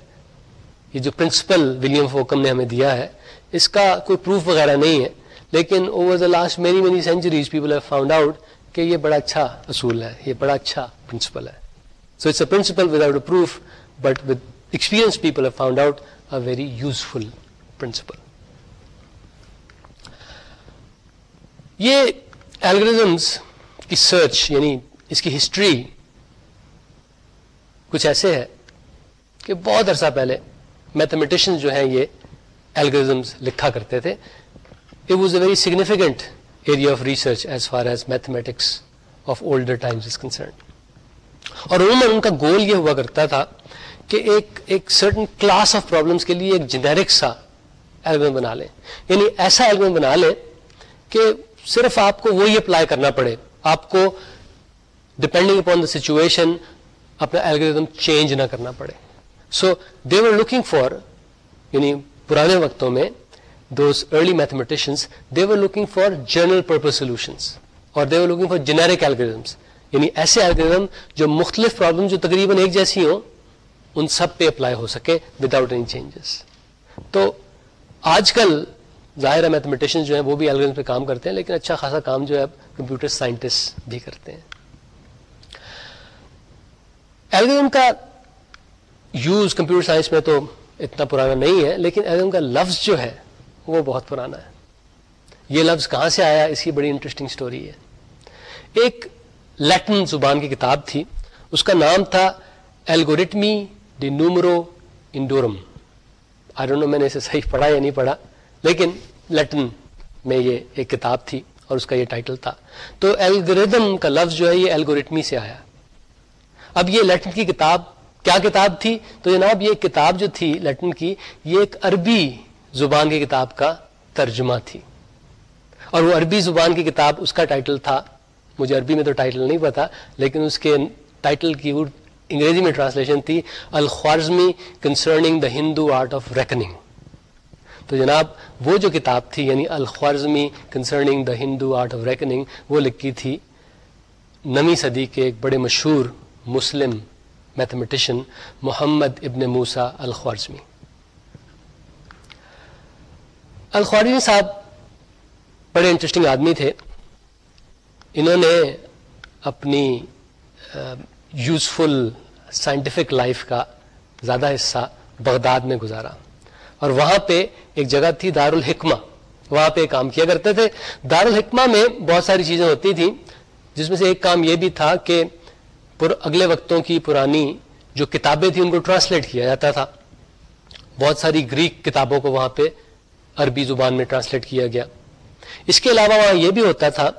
یہ جو پرنسپل ولیم فوکم نے ہمیں دیا ہے، اس کا کوئی پروف وغیرہ نہیں ہے۔ لیکن over the last many many centuries people have found out کہ یہ بڑا اچھا اصول ہے، یہ بڑا اچھا پرنسپل ہے۔ So it's a principle without a proof but with experience people have found out a very useful principle یہ الگریزمس کی سرچ یعنی اس کی ہسٹری کچھ ایسے ہے کہ بہت عرصہ پہلے میتھمیٹیشن جو ہیں یہ الگریزمس لکھا کرتے تھے. It was a very significant area of research as far as mathematics of older times is concerned اور عموماً ان کا گول یہ ہوا کرتا تھا کہ ایک ایک سرٹن کلاس آف پرابلمس کے لیے ایک جنیرک سا الگم بنا لیں۔ یعنی ایسا الگم بنا لیں کہ صرف آپ کو وہی اپلائی کرنا پڑے۔ آپ کو ڈپینڈنگ اپون دا سچویشن اپنا الگریزم چینج نہ کرنا پڑے۔ سو دے ور لوکنگ فار یعنی پرانے وقتوں میں those early mathematicians they were looking for general purpose solutions اور they were looking for generic algorithms یعنی ایسے الگریزم جو مختلف پرابلم جو تقریباً ایک جیسی ہوں، ان سب پہ اپلائی ہو سکے وداؤٹ اینی چینجز تو آج کل ظاہر ہے میتھمیٹیشن جو ہیں وہ بھی الگ پہ کام کرتے ہیں، لیکن اچھا خاصا کام جو ہے کمپیوٹر سائنٹسٹ بھی کرتے ہیں۔ الگریزم کا یوز کمپیوٹر سائنس میں تو اتنا پرانا نہیں ہے، لیکن الگریزم کا لفظ جو ہے وہ بہت پرانا ہے۔ یہ لفظ کہاں سے آیا؟ اس کی بڑی انٹرسٹنگ سٹوری ہے۔ ایک لیٹن زبان کی کتاب تھی، اس کا نام تھا ایلگوریٹمی ڈی نومرو انڈورم آئی ڈونٹ نو میں نے اسے صحیح پڑھا یا نہیں پڑھا، لیکن لیٹن میں یہ ایک کتاب تھی اور اس کا یہ ٹائٹل تھا۔ تو ایلگوریدم کا لفظ جو ہے یہ ایلگوریٹمی سے آیا۔ اب یہ لیٹن کی کتاب کیا کتاب تھی؟ تو جناب یہ کتاب جو تھی لیٹن کی، یہ ایک عربی زبان کی کتاب کا ترجمہ تھی۔ اور وہ عربی زبان کی کتاب اس کا ٹائٹل تھا۔ مجھے عربی میں تو ٹائٹل نہیں پتا، لیکن اس کے ٹائٹل کی انگریزی میں ٹرانسلیشن تھی، Al Khwarizmi concerning the Hindu art of reckoning تو جناب، وہ جو کتاب تھی یعنی Al Khwarizmi concerning the Hindu art of reckoning وہ لکھی تھی نویں صدی کے ایک بڑے مشہور مسلم میتھمیٹیشین محمد ابن موسا الخوارزمی۔ الخوارزمی صاحب بڑے انٹرسٹنگ آدمی تھے۔ انہوں نے اپنی یوزفل سائنٹیفک لائف کا زیادہ حصہ بغداد میں گزارا۔ اور وہاں پہ ایک جگہ تھی دار الحکمہ وہاں پہ کام کیا کرتے تھے۔ دار الحکمہ میں بہت ساری چیزیں ہوتی تھیں، جس میں سے ایک کام یہ بھی تھا کہ اگلے وقتوں کی پرانی جو کتابیں تھیں ان کو ٹرانسلیٹ کیا جاتا تھا۔ بہت ساری گریک کتابوں کو وہاں پہ عربی زبان میں ٹرانسلیٹ کیا گیا۔ اس کے علاوہ وہاں یہ بھی ہوتا تھا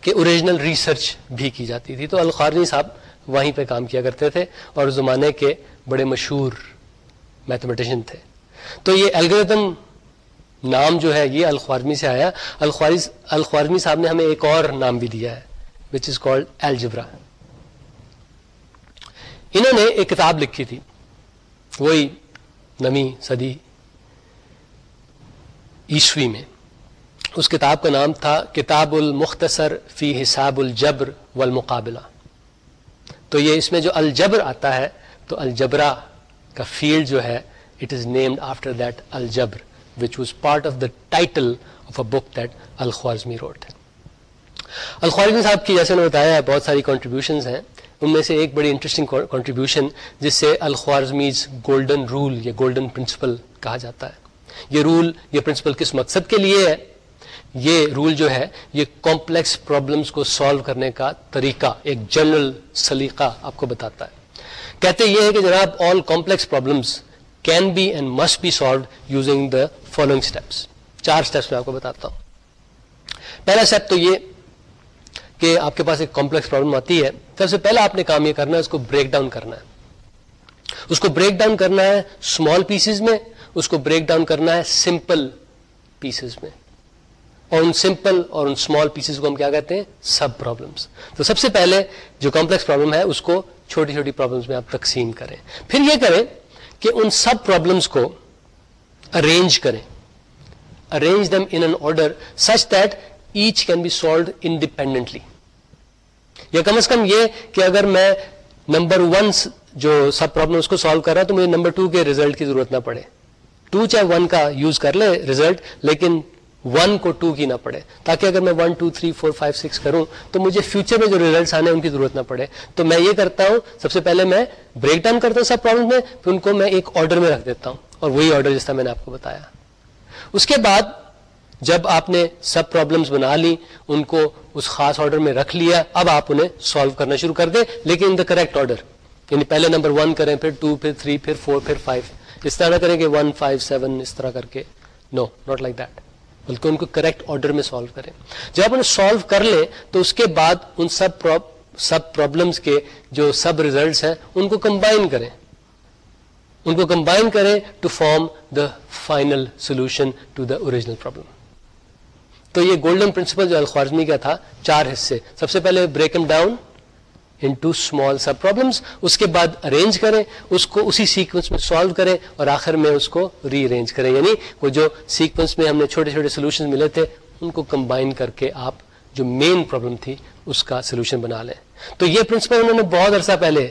کہ اوریجنل ریسرچ بھی کی جاتی تھی۔ تو الخارنی صاحب وہیں پہ کام کیا کرتے تھے اور زمانے کے بڑے مشہور میتھمیٹیشین تھے۔ تو یہ الگریدم نام جو ہے، یہ الخوارمی سے آیا۔ الخوارمی صاحب نے ہمیں ایک اور نام بھی دیا ہے وچ از کالڈ الجبرا انہوں نے ایک کتاب لکھی تھی، وہی نمی صدی عیسوی میں۔ اس کتاب کا نام تھا کتاب المختصر فی حساب الجبر والمقابلہ۔ تو یہ اس میں جو الجبر آتا ہے، تو الجبرا کا فیلڈ جو ہے it is named after that algebra which was part of the title of a book that Al-Khwarizmi wrote Al-Khwarizmi صاحب کی جیسے نے بتایا ہے، بہت ساری کانٹریبیوشنز ہیں۔ ان میں سے ایک بڑی انٹرسٹنگ کانٹریبیوشن جس سے الخوارزمیز گولڈن رول یا گولڈن پرنسپل کہا جاتا ہے۔ یہ رول یہ پرنسپل کس مقصد کے لیے ہے؟ یہ رول جو ہے، یہ کمپلیکس پرابلمس کو سالو کرنے کا طریقہ، ایک جنرل سلیقہ آپ کو بتاتا ہے۔ کہتے یہ ہے کہ جناب all complex problems can be and must be solved using the following steps چار اسٹیپس میں آپ کو بتاتا ہوں۔ پہلا اسٹیپ تو یہ کہ آپ کے پاس ایک کمپلیکس پرابلم آتی ہے۔ سب سے پہلا آپ نے کام یہ کرنا ہے، اس کو بریک ڈاؤن کرنا ہے۔ اس کو بریک ڈاؤن کرنا ہے اسمال پیسز میں، اس کو بریک ڈاؤن کرنا ہے سمپل پیسز میں۔ اور ان سمپل اور ان اسمال پیسز کو ہم کیا کہتے ہیں؟ سب پرابلمس تو سب سے پہلے جو کمپلیکس پرابلم ہے، اس کو چھوٹی چھوٹی پرابلمس میں آپ تقسیم کریں۔ پھر یہ کریں کہ ان سب پرابلمس کو ارینج کریں۔ Arrange them in an order such that each can be solved independently یا کم از کم یہ کہ اگر میں نمبر ون جو سب پرابلم اس کو سالو کر رہا تو مجھے نمبر ٹو کے ریزلٹ کی ضرورت نہ پڑے۔ ٹو چاہے ون کا یوز کر لے ریزلٹ لیکن ون کو ٹو کی نہ پڑے۔ تاکہ اگر میں one two three four five six کروں تو مجھے فیوچر میں جو ریزلٹس آنے ان کی ضرورت نہ پڑے۔ تو میں یہ کرتا ہوں، سب سے پہلے میں بریک ڈاؤن کرتا ہوں سب پرابلم میں، پھر ان کو میں ایک آرڈر میں رکھ دیتا ہوں۔ اور وہی آرڈر جس طرح میں نے آپ کو بتایا۔ اس کے بعد جب آپ نے سب پرابلمس بنا لی، ان کو اس خاص آرڈر میں رکھ لیا، اب آپ انہیں سالو کرنا شروع کر دیں، لیکن ان دا کریکٹ آرڈر یعنی پہلے نمبر ون کریں، پھر ٹو پھر تھری پھر فور پھر فائیو اس طرح نہ کریں کہ ون فائیو سیون اس طرح کر کے۔ نو ناٹ لائک دیٹ بلکہ ان کو کریکٹ آرڈر میں سالو کریں۔ جب انہیں سالو کر لیں، تو اس کے بعد ان سب سب پرابلمس کے جو سب ریزلٹس ہیں، ان کو کمبائن کریں۔ ان کو کمبائن کریں to form the final solution to the original problem تو یہ گولڈن پرنسپل جو الخوارزمی کا تھا، چار حصے۔ سب سے پہلے break em down into small sub problems اس کے بعد ارینج کریں اس کو اسی سیکوینس میں سالو کریں اور آخر میں اس کو ری ارینج کریں یعنی وہ جو سیکوینس میں ہم نے چھوٹے چھوٹے سولوشن ملے تھے ان کو کمبائن کر کے آپ جو مین پرابلم تھی اس کا سولوشن بنا لیں تو یہ پرنسپل انہوں نے بہت عرصہ پہلے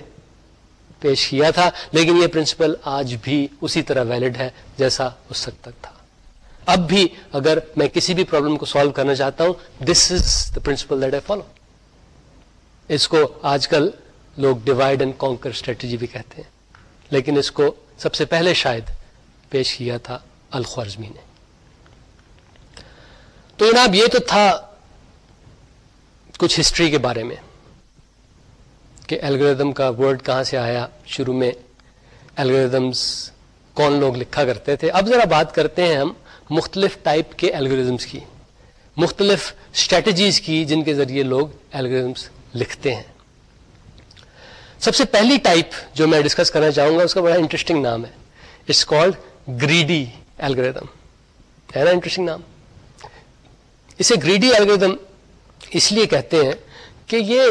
پیش کیا تھا لیکن یہ پرنسپل آج بھی اسی طرح ویلڈ ہے جیسا اس وقت تک تھا اب بھی اگر میں کسی بھی پرابلم کو سالو کرنا چاہتا ہوں this is the principle that I follow اس کو آج کل لوگ ڈیوائڈ اینڈ کانکر اسٹریٹجی بھی کہتے ہیں۔ لیکن اس کو سب سے پہلے شاید پیش کیا تھا الخوارزمی نے۔ تو جناب، یہ تو تھا کچھ ہسٹری کے بارے میں کہ الگریدم کا ورڈ کہاں سے آیا۔ شروع میں الگریدمس کون لوگ لکھا کرتے تھے۔ اب ذرا بات کرتے ہیں ہم مختلف ٹائپ کے الگریزمس کی۔ مختلف اسٹریٹجیز کی جن کے ذریعے لوگ الگریزمس لکھتے ہیں۔ سب سے پہلی ٹائپ جو میں ڈسکس کرنا چاہوں گا، اس کا بڑا انٹرسٹنگ نام ہے۔ اٹس کالڈ گریڈی الگریدم ہے نا انٹرسٹنگ نام؟ اسے گریڈی الگریدم اس لیے کہتے ہیں کہ یہ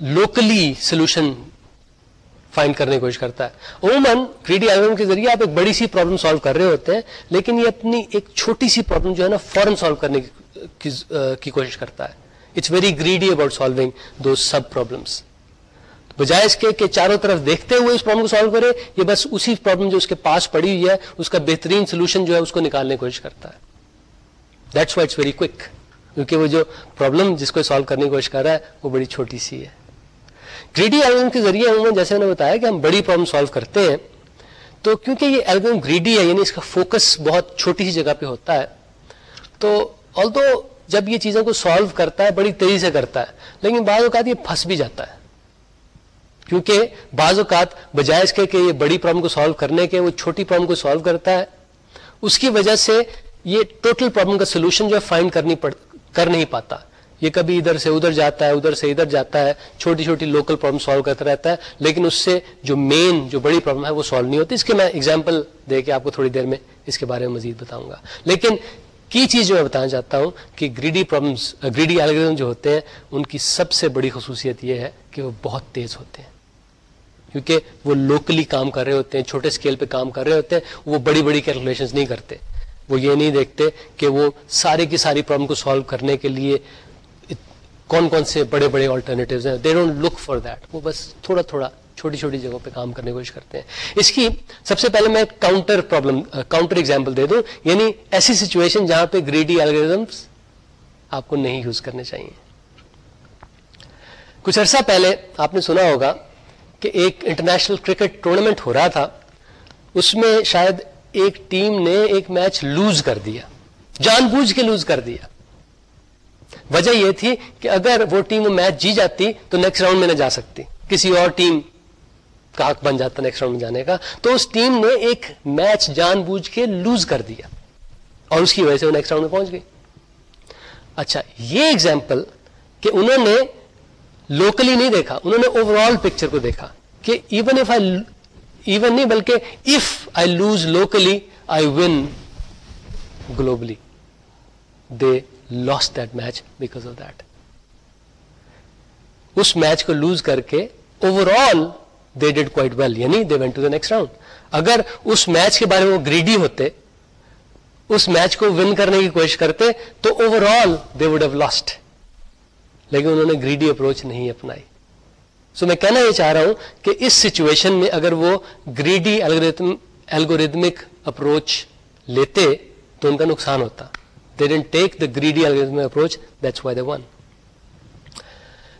لوکلی سولوشن فائنڈ کرنے کی کوشش کرتا ہے۔ عموماً گریڈی الگریدم کے ذریعے آپ ایک بڑی سی پرابلم سالو کر رہے ہوتے ہیں، لیکن یہ اپنی ایک چھوٹی سی پرابلم جو ہے نا، فوراً سالو کرنے کی کوشش کرتا ہے۔ It's very greedy about solving do sub problems بجائے اس کے کہ چاروں طرف دیکھتے ہوئے اس پرابلم کو سالو کرے، یہ بس اسی پرابلم جو اس کے پاس پڑی ہوئی ہے، اس کا بہترین سولوشن جو ہے، اس کو نکالنے کی کوشش کرتا ہے۔ That's why it's very quick کیونکہ وہ جو پرابلم جس کو سالو کرنے کی کوشش کر رہا ہے، وہ بڑی چھوٹی سی ہے۔ گریڈی ایلگم کے ذریعے عموماً جیسے میں نے بتایا کہ ہم بڑی پرابلم سالو کرتے ہیں، تو کیونکہ یہ ایلگم گریڈی ہے یعنی اس کا فوکس بہت چھوٹی سی جگہ پہ ہوتا ہے، تو آل تو جب یہ چیزوں کو سالو کرتا ہے، بڑی تیزی سے کرتا ہے، لیکن بعض اوقات یہ پھنس بھی جاتا ہے۔ کیونکہ بعض اوقات بجائے اس کے کہ یہ بڑی پرابلم کو سالو کرنے کے، وہ چھوٹی پرابلم کو سالو کرتا ہے، اس کی وجہ سے یہ ٹوٹل پرابلم کا سولوشن جو ہے فائنڈ کرنی پڑ، کر نہیں پاتا۔ یہ کبھی ادھر سے ادھر جاتا ہے، ادھر سے ادھر جاتا ہے، چھوٹی چھوٹی لوکل پرابلم سالو کرتا رہتا ہے، لیکن اس سے جو مین جو بڑی پرابلم ہے، وہ سالو نہیں ہوتی۔ اس کے میں اگزامپل دے کے آپ کو تھوڑی دیر میں اس کے بارے میں مزید بتاؤں گا۔ لیکن کی چیز جو میں بتانا چاہتا ہوں کہ گریڈی پرابلمس گریڈی الگریزم جو ہوتے ہیں، ان کی سب سے بڑی خصوصیت یہ ہے کہ وہ بہت تیز ہوتے ہیں۔ کیونکہ وہ لوکلی کام کر رہے ہوتے ہیں، چھوٹے اسکیل پہ کام کر رہے ہوتے ہیں، وہ بڑی بڑی کیلکولیشن نہیں کرتے۔ وہ یہ نہیں دیکھتے کہ وہ سارے کی ساری پرابلم کو سالو کرنے کے لیے کون کون سے بڑے بڑے آلٹرنیٹیوز ہیں۔ They don't look for that وہ بس تھوڑا تھوڑا چھوٹی چھوٹی جگہوں پہ کام کرنے کی کوشش کرتے ہیں۔ اس کی سب سے پہلے میں کاؤنٹر پرابلم کاؤنٹر ایگزامپل دے دوں۔ یعنی ایسی سچویشن جہاں پہ گریڈی الگریزمس آپ کو نہیں یوز کرنے چاہیے۔ کچھ عرصہ پہلے آپ نے سنا ہوگا کہ ایک انٹرنیشنل کرکٹ ٹورنامنٹ ہو رہا تھا۔ اس میں شاید ایک ٹیم نے ایک میچ لوز کر دیا۔ جان بوجھ کے لوز کر دیا۔ وجہ یہ تھی کہ اگر وہ ٹیم وہ میچ جی جاتی تو نیکسٹ راؤنڈ میں نہ جا سکتی۔ کسی اور ٹیم کا حق بن جاتا نیکسٹ راؤنڈ میں جانے کا۔ تو اس ٹیم نے ایک میچ جان بوجھ کے لوز کر دیا۔ اور اس کی وجہ سے وہ نیکسٹ راؤنڈ میں پہنچ گئی۔ اچھا یہ ایگزامپل کہ انہوں نے لوکلی نہیں دیکھا، انہوں نے اوور آل پکچر کو دیکھا کہ ایون ایف آئی ایون نہیں بلکہ if I lose locally I win globally they lost that match because of that us match کو لوز کر کے overall they did quite well یعنی they went to the next round اگر اس match کے بارے میں وہ گریڈی ہوتے، اس میچ کو ون کرنے کی کوشش کرتے، تو overall they would have lost لیکن انہوں نے گریڈی اپروچ نہیں اپنائی. سو so میں کہنا یہ چاہ رہا ہوں کہ اس سچویشن میں اگر وہ گریڈی الگوریدمک اپروچ لیتے، تو ان کا نقصان ہوتا. They didn't take the greedy approach that's why the one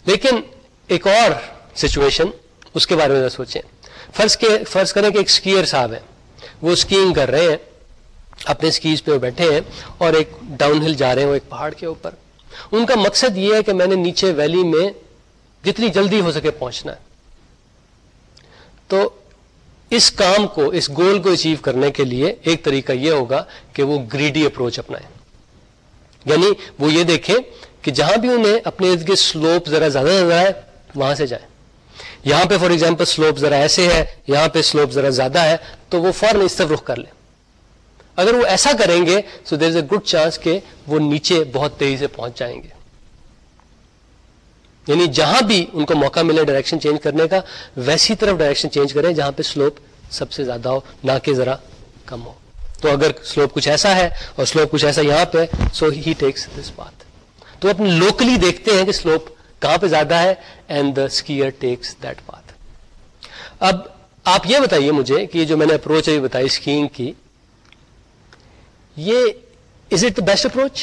لیکن ایک اور سچویشن اس کے بارے میں سوچیں۔ فرض کے فرض کریں کہ ایک اسکیئر صاحب ہے وہ اسکیئنگ کر رہے ہیں، اپنے اسکیز پہ وہ بیٹھے ہیں اور ایک ڈاؤن ہل جا رہے ہیں، وہ ایک پہاڑ کے اوپر۔ ان کا مقصد یہ ہے کہ میں نے نیچے ویلی میں جتنی جلدی ہو سکے پہنچنا ہے۔ تو اس کام کو، اس گول کو اچیو کرنے کے لیے ایک طریقہ یہ ہوگا کہ وہ گریڈی اپروچ اپنائیں۔ یعنی وہ یہ دیکھیں کہ جہاں بھی انہیں اپنے ارد گرد سلوپ ذرا زیادہ زیادہ ہے وہاں سے جائیں۔ یہاں پہ فار ایگزامپل سلوپ ذرا ایسے ہے، یہاں پہ سلوپ ذرا زیادہ ہے، تو وہ فوراً اس طرف رخ کر لیں اگر وہ ایسا کریں گے سو دیر از اے گڈ چانس کہ وہ نیچے بہت تیزی سے پہنچ جائیں گے۔ یعنی جہاں بھی ان کو موقع ملے ڈائریکشن چینج کرنے کا، ویسی طرف ڈائریکشن چینج کریں جہاں پہ سلوپ سب سے زیادہ ہو، نہ کہ ذرا کم ہو۔ تو اگر سلوپ کچھ ایسا ہے اور سلوپ کچھ ایسا یہاں پہ سو ہی ٹیکس دس بات تو اپنے لوکلی دیکھتے ہیں کہ سلوپ کہاں پہ زیادہ ہے and the skier takes that بات اب آپ یہ بتائیے مجھے کہ جو میں نے اپروچ ابھی بتائی اسکیئنگ کی، یہ is it the best approach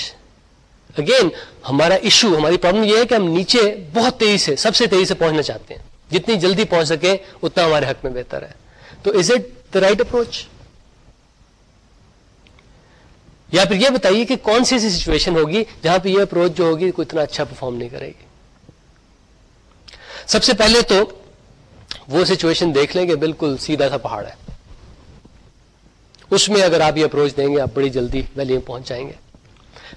again ہمارا ایشو ہماری پرابلم یہ ہے کہ ہم نیچے بہت تیزی سے، سب سے تیزی سے پہنچنا چاہتے ہیں۔ جتنی جلدی پہنچ سکے، اتنا ہمارے حق میں بہتر ہے۔ تو is it the right approach یا پھر یہ بتائیے کہ کون سی ایسی سچویشن ہوگی جہاں پہ یہ اپروچ جو ہوگی کوئی اتنا اچھا پرفارم نہیں کرے گی۔ سب سے پہلے تو وہ سچویشن دیکھ لیں کہ بالکل سیدھا سا پہاڑ ہے۔ اس میں اگر آپ یہ اپروچ دیں گے، آپ بڑی جلدی ویلی میں پہنچ جائیں گے۔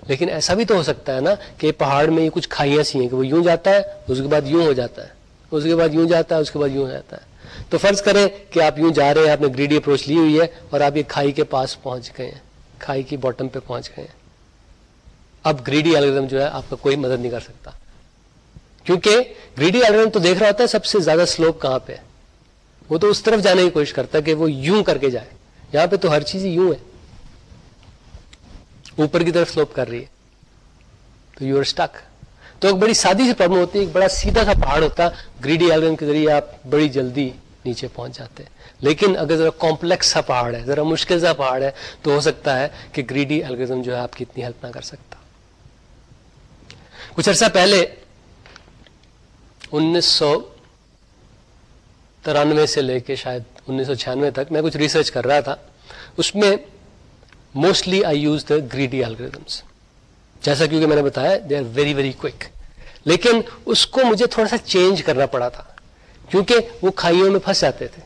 لیکن ایسا بھی تو ہو سکتا ہے نا کہ پہاڑ میں یہ کچھ کھائیاں سی ہیں کہ وہ یوں جاتا ہے، اس کے بعد یوں ہو جاتا ہے۔ اس کے بعد یوں جاتا ہے، اس کے بعد یوں ہو جاتا ہے۔ تو فرض کریں کہ آپ یوں جا رہے ہیں، آپ نے گریڈی اپروچ لی ہوئی ہے اور آپ یہ کھائی کے پاس پہنچ گئے ہیں۔ کھائی کی باٹم پہ پہنچ گئے ہیں۔ اب گریڈی الگریدم جو ہے، آپ کا کوئی مدد نہیں کر سکتا۔ کیونکہ گریڈی الگریدم تو دیکھ رہا ہوتا ہے سب سے زیادہ سلوپ کہاں پہ ہے؟ وہ تو اس طرف جانے کی کوشش کرتا ہے کہ وہ یوں کر کے جائے۔ یہاں پہ تو ہر چیز یوں ہے۔ اوپر کی طرف سلوپ کر رہی ہے۔ تو یو آر اسٹک تو ایک بڑی سادی سی پرابلم ہوتی ہے، ایک بڑا سیدھا سا پہاڑ ہوتا گریڈی ایلگن کے ذریعے آپ بڑی جلدی نیچے پہنچ جاتے ہیں۔ لیکن اگر ذرا کمپلیکس سا پہاڑ ہے، ذرا مشکل سا پہاڑ ہے، تو ہو سکتا ہے کہ گریڈی الگزم جو ہے آپ کی اتنی ہیلپ نہ کر سکتا۔ کچھ عرصہ پہلے انیس سو ترانوے سے لے کے شاید انیس سو چھیانوے تک میں کچھ ریسرچ کر رہا تھا۔ اس میں mostly I use the greedy algorithms جیسا کیونکہ میں نے بتایا they are very very quick لیکن اس کو مجھے تھوڑا سا چینج کرنا پڑا تھا، کیونکہ وہ کھائیوں میں پھنس جاتے تھے۔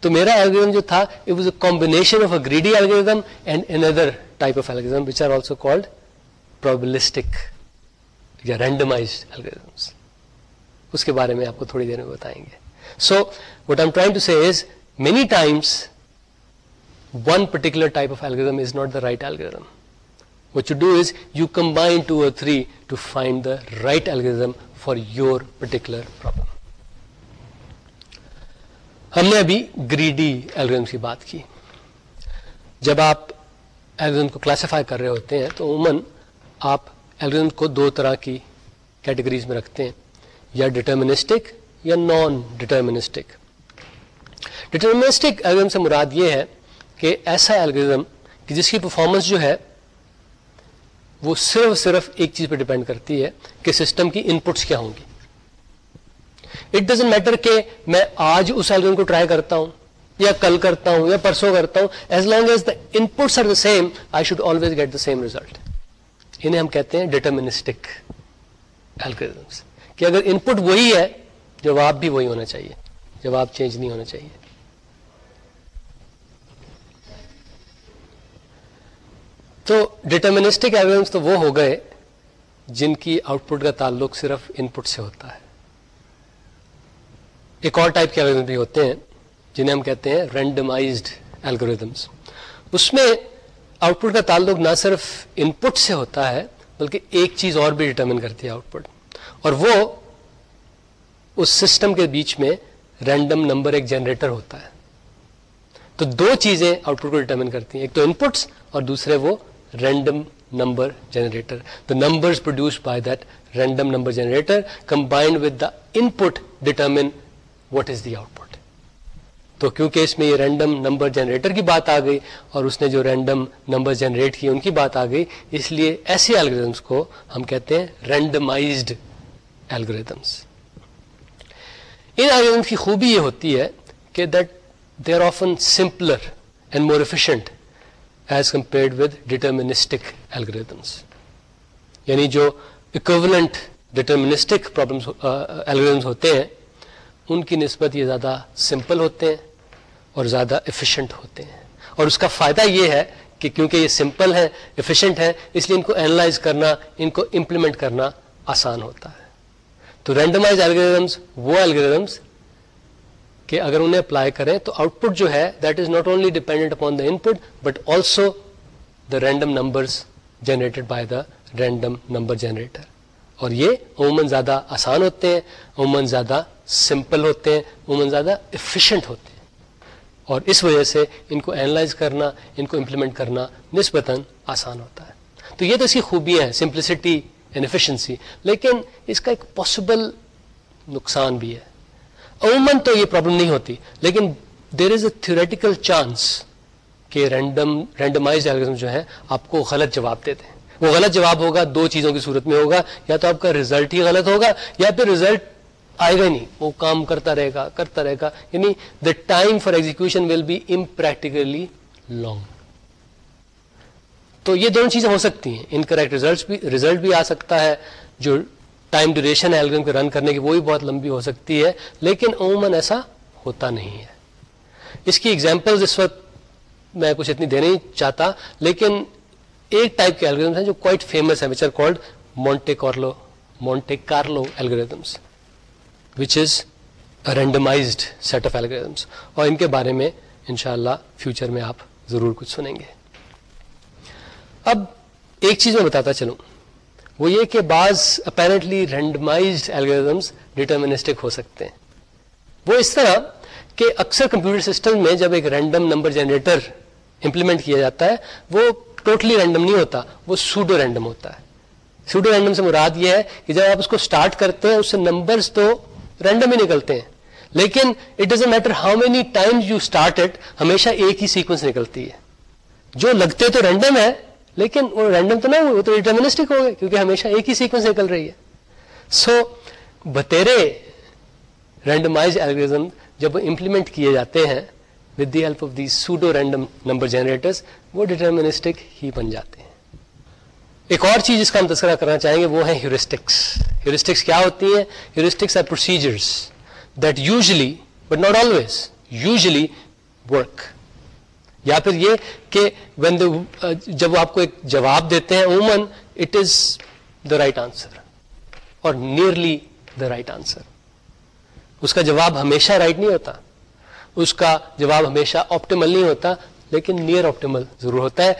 تو میرا الگریدم جو تھا it was a combination of a greedy algorithm and another type of algorithm which are also called probabilistic یا رینڈمائز الگریدمس اس کے بارے میں آپ کو تھوڑی دیر میں بتائیں گے۔ So what I trying to see is many times one particular type of algorithm is not the right algorithm what you do is you combine two اور three to find the right algorithm for your particular problem ہم نے ابھی greedy algorithm کی بات کی۔ جب آپ algorithm کو کلاسیفائی کر رہے ہوتے ہیں، تو عموماً آپ الگریزم کو دو طرح کی کیٹیگریز میں رکھتے ہیں۔ یا ڈٹرمنسٹک یا نان ڈٹرمنسٹک ڈٹرمنسٹک الگریزم سے مراد یہ ہے کہ ایسا الگریزم کہ جس کی پرفارمنس جو ہے وہ صرف صرف ایک چیز پہ ڈپینڈ کرتی ہے کہ سسٹم کی ان پٹس کیا ہوں گی. اٹ ڈزنٹ میٹر کہ میں آج اس الگریزم کو ٹرائی کرتا ہوں یا کل کرتا ہوں یا پرسوں کرتا ہوں. As long as the inputs are the same I should always get the same result انہیں ہم کہتے ہیں ڈیٹرمنسٹک الگریزمس کہ اگر ان پٹ وہی ہے، جواب بھی وہی ہونا چاہیے۔ جواب چینج نہیں ہونا چاہیے۔ تو ڈیٹرمنسٹک ایویڈنس تو وہ ہو گئے جن کی آؤٹ پٹ کا تعلق صرف ان پٹ سے ہوتا ہے۔ ایک اور ٹائپ کے ایویڈنس بھی ہوتے ہیں، جنہیں ہم کہتے ہیں رینڈمائزڈ الگوریدمس اس میں آؤٹ پٹ کا تعلق نہ صرف ان پٹ سے ہوتا ہے، بلکہ ایک چیز اور بھی ڈٹرمن کرتی ہے آؤٹ پٹ اور وہ اس سسٹم کے بیچ میں رینڈم نمبر ایک جنریٹر ہوتا ہے تو دو چیزیں آؤٹ پٹ کو ڈٹرمن کرتی ہیں، ایک تو ان پٹس اور دوسرے وہ random number generator. The numbers produced by that random number generator combined with the input determine what is the output. تو کیونکہ اس میں یہ رینڈم نمبر جنریٹر کی بات آ گئی اور اس نے جو رینڈم نمبر جنریٹ کی ان کی بات آ گئی، اس لیے ایسے الگریدمس کو ہم کہتے ہیں رینڈمائزڈ الگریدمس ان الگریدمس کی خوبی یہ ہوتی ہے کہ that they are often simpler and more efficient as compared with deterministic algorithms یعنی جو اکوولنٹ ڈیٹرمنسٹک الگریدمس ہوتے ہیں، ان کی نسبت یہ زیادہ سمپل ہوتے ہیں اور زیادہ ایفیشینٹ ہوتے ہیں۔ اور اس کا فائدہ یہ ہے کہ کیونکہ یہ سمپل ہے ایفیشینٹ ہے اس لیے ان کو اینالائز کرنا، ان کو امپلیمنٹ کرنا آسان ہوتا ہے۔ تو رینڈمائز الگریدمس وہ الگریدمس کہ اگر انہیں اپلائی کریں تو آؤٹ پٹ جو ہے that is not only dependent upon the input but also the random number generated by the random number generator اور یہ عموماً زیادہ آسان ہوتے ہیں، عموماً زیادہ سمپل ہوتے ہیں، عموماً زیادہ افیشینٹ ہوتے ہیں۔ اور اس وجہ سے ان کو اینالائز کرنا، ان کو امپلیمنٹ کرنا نسبتاً آسان ہوتا ہے۔ تو یہ تو اس کی خوبیاں ہیں سمپلسٹی اینڈ ایفیشنسی لیکن اس کا ایک پاسبل نقصان بھی ہے۔ عموماً تو یہ پرابلم نہیں ہوتی، لیکن there is a theoretical chance کہ رینڈم رینڈمائز الگریزم جو ہے آپ کو غلط جواب دیتے ہیں۔ وہ غلط جواب ہوگا، دو چیزوں کی صورت میں ہوگا، یا تو آپ کا ریزلٹ ہی غلط ہوگا، یا پھر ریزلٹ آئے گا نہیں۔ وہ کام کرتا رہے گا، کرتا رہے گا۔ یعنی the time for execution will be impractically long تو یہ دونوں چیزیں ہو سکتی ہیں۔ ان کریکٹ ریزلٹ بھی آ سکتا ہے، جو ٹائم ڈیوریشن ہے الگم کے رن کرنے کی وہ بھی بہت لمبی ہو سکتی ہے، لیکن عموماً ایسا ہوتا نہیں ہے۔ اس کی ایگزامپل اس وقت میں کچھ اتنی دینا نہیں چاہتا، لیکن ایک ٹائپ کے الگریدمس ہیں جو کوائٹ فیمس ہے which are called Monte Carlo Monte Carlo algorithms which is randomized set of algorithms اور ان کے بارے میں انشاءاللہ فیوچر میں آپ ضرور کچھ سنیں گے۔ اب ایک چیز میں بتاتا چلوں۔ وہ یہ کہ بعض اپیرنٹلی رینڈمائزڈ الگریدمس ڈیٹرمنسٹک ہو سکتے ہیں۔ وہ اس طرح کہ اکثر کمپیوٹر سسٹم میں جب ایک رینڈم نمبر جنریٹر امپلیمنٹ کیا جاتا ہے، وہ ٹوٹلی رینڈم نہیں ہوتا، وہ سوڈو رینڈم ہوتا ہے۔ سوڈو رینڈم سے مراد یہ ہے کہ جب آپ اس کو اسٹارٹ کرتے ہیں، اس سے نمبرز تو رینڈم ہی نکلتے ہیں۔ لیکن it doesn't matter how many time you start it ہمیشہ ایک ہی سیکوینس نکلتی ہے۔ جو لگتے تو رینڈم ہے لیکن وہ رینڈم تو نہ وہ تو ڈیٹرمنسٹک ہو گئے، کیونکہ ہمیشہ ایک ہی سیکوینس نکل رہی ہے۔ سو بتیرے رینڈمائز ایلگریزم جب امپلیمنٹ کیے جاتے ہیں with the help of the pseudo random number generators وہ ڈیٹرمنسٹک ہی بن جاتے ہیں۔ ایک اور چیز جس کا ہم تذکرہ کرنا چاہیں گے، وہ ہے ہیورسٹکس ہیورسٹکس کیا ہوتی ہیں؟ Heuristics are procedures that usually but not always usually work یا پھر یہ کہ وین uh, جب وہ آپ کو ایک جواب دیتے ہیں عموماً it is the right answer اور نیئرلی دا رائٹ آنسر اس کا جواب ہمیشہ رائٹ right نہیں ہوتا. اس کا جواب ہمیشہ آپٹیمل نہیں ہوتا، لیکن نیئر آپٹیمل ضرور ہوتا ہے.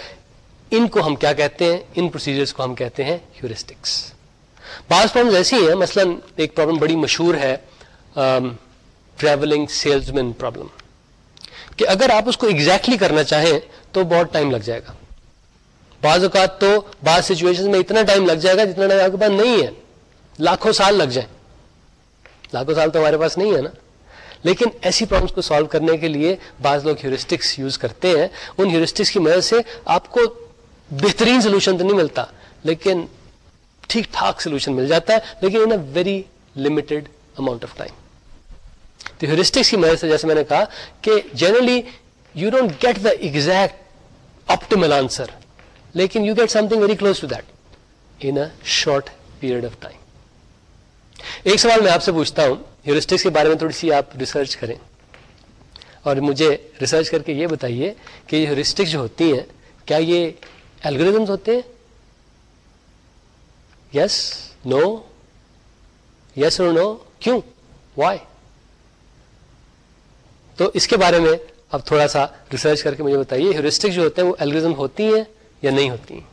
ان کو ہم کیا کہتے ہیں؟ ان پروسیجرز کو ہم کہتے ہیں ہیورسٹکس بعض پرابلم ایسی ہیں، مثلا ایک پرابلم بڑی مشہور ہے ٹریولنگ سیلز مین پرابلم کہ اگر آپ اس کو ایگزیکٹلی کرنا چاہیں تو بہت ٹائم لگ جائے گا۔ بعض اوقات تو بعض سچویشن میں اتنا ٹائم لگ جائے گا جتنا ٹائم آپ کے پاس نہیں ہے۔ لاکھوں سال لگ جائیں۔ لاکھوں سال تو ہمارے پاس نہیں ہے نا۔ لیکن ایسی پرابلمس کو سالو کرنے کے لیے بعض لوگ ہیورسٹکس یوز کرتے ہیں۔ ان ہیورسٹکس کی مدد سے آپ کو بہترین سولوشن تو نہیں ملتا، لیکن ٹھیک ٹھاک سولوشن مل جاتا ہے، لیکن in a very limited amount of time تو ہیورسٹکس کی مدد سے جیسے میں نے کہا کہ generally you don't get the exact optimal answer لیکن you get something very close to that in short period of time ایک سوال میں آپ سے پوچھتا ہوں ہیورسٹکس کے بارے میں تھوڑی سی آپ ریسرچ کریں اور مجھے ریسرچ کر کے یہ بتائیے کہ یہ ہیورسٹکس جو ہوتی ہیں کیا یہ الگریزمس ہوتے ہیں یس نو یس اور نو کیوں وائی تو اس کے بارے میں اب تھوڑا سا ریسرچ کر کے مجھے بتائیے ہیورسٹک جو ہوتے ہیں وہ الگریزم ہوتی ہیں یا نہیں ہوتی ہیں؟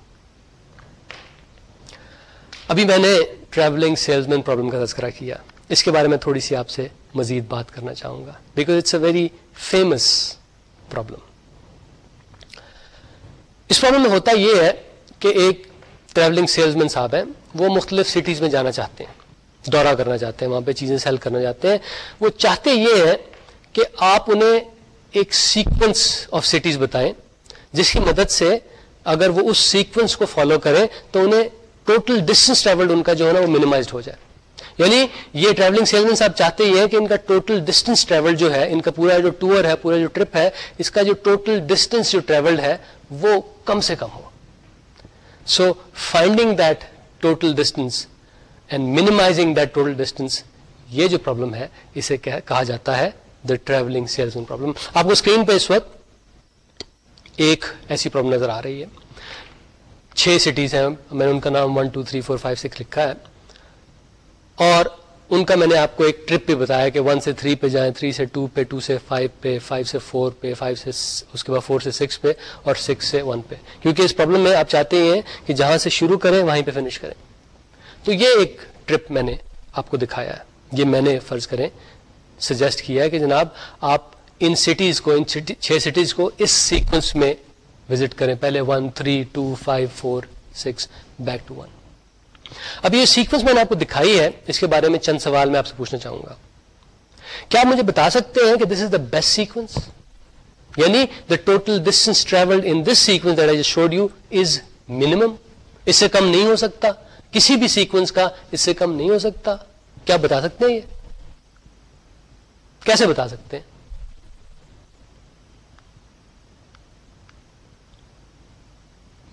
ابھی میں نے ٹریولنگ سیلز مین پرابلم کا تذکرہ کیا۔ اس کے بارے میں تھوڑی سی آپ سے مزید بات کرنا چاہوں گا۔ Because it's a very famous problem us problem میں ہوتا یہ ہے کہ ایک ٹریولنگ سیلز مین صاحب ہیں، وہ مختلف سٹیز میں جانا چاہتے ہیں، دورہ کرنا چاہتے ہیں، وہاں پہ چیزیں سیل کرنا چاہتے ہیں۔ وہ چاہتے یہ ہیں کہ آپ انہیں ایک سیکوینس آف سٹیز بتائیں، جس کی مدد سے اگر وہ اس سیکوینس کو فالو کریں تو انہیں ٹوٹل ڈسٹینس ٹریولڈ ان کا جو ہے نا وہ مینیمائزڈ ہو جائے۔ یعنی یہ ٹریولنگ سیلمین صاحب چاہتے ہی ہیں کہ ان کا ٹوٹل ڈسٹینس ٹریول جو ہے، ان کا پورا جو ٹور ہے، پورا جو ٹرپ ہے، اس کا جو ٹوٹل ڈسٹینس جو ٹریولڈ ہے، وہ کم سے کم ہو۔ So finding that total distance and minimizing that total distance یہ جو پرابلم ہے، اسے کہا جاتا ہے the travelling salesman problem آپ کو اسکرین پہ اس وقت ایک ایسی پرابلم نظر آ رہی ہے. چھ سٹیز ہیں. میں نے ان کا نام one two three four five six لکھا ہے. اور ان کا میں نے آپ کو ایک ٹرپ پہ بتایا کہ ون سے تھری پہ جائیں. تھری سے ٹو پہ ٹو سے فائیو پہ فائیو سے فور پہ فائیو سے اس کے بعد فور سے سکس پہ اور سکس سے ون پہ. کیونکہ اس پرابلم میں آپ چاہتے ہی ہیں کہ جہاں سے شروع کریں، وہیں پہ فنش کریں. تو یہ ایک ٹرپ میں نے آپ کو دکھایا ہے. یہ میں نے فرض کریں سجیسٹ کیا ہے کہ جناب آپ ان سٹیز کو، ان چھ سٹیز کو اس سیکوینس میں وزٹ کریں۔ پہلے one three two five four six back to one اب یہ سیکوینس میں نے آپ کو دکھائی ہے، اس کے بارے میں چند سوال میں آپ سے پوچھنا چاہوں گا۔ کیا مجھے بتا سکتے ہیں کہ دس از دا بیسٹ سیکوینس یعنی the total distance travelled in this sequence should you is minimum اس سے کم نہیں ہو سکتا۔ کسی بھی سیکوینس کا اس سے کم نہیں ہو سکتا۔ کیا بتا سکتے ہیں یہ؟ کیسے بتا سکتے ہیں؟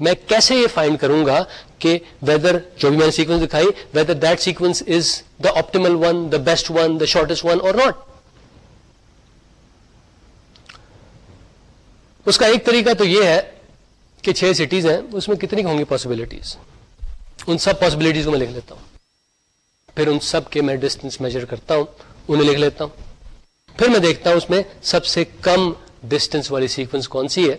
میں کیسے یہ فائنڈ کروں گا کہ ویدر جو بھی میں نے سیکوینس دکھائی whether that sequence is the optimal one the best one the shortest one اور ناٹ اس کا ایک طریقہ تو یہ ہے کہ چھ سٹیز ہیں، اس میں کتنی ہوں گی پاسبلٹیز ان سب پاسبلٹیز کو میں لکھ لیتا ہوں۔ پھر ان سب کے میں ڈسٹینس میجر کرتا ہوں، انہیں لکھ لیتا ہوں۔ پھر میں دیکھتا ہوں اس میں سب سے کم ڈسٹینس والی سیکوینس کون سی ہے۔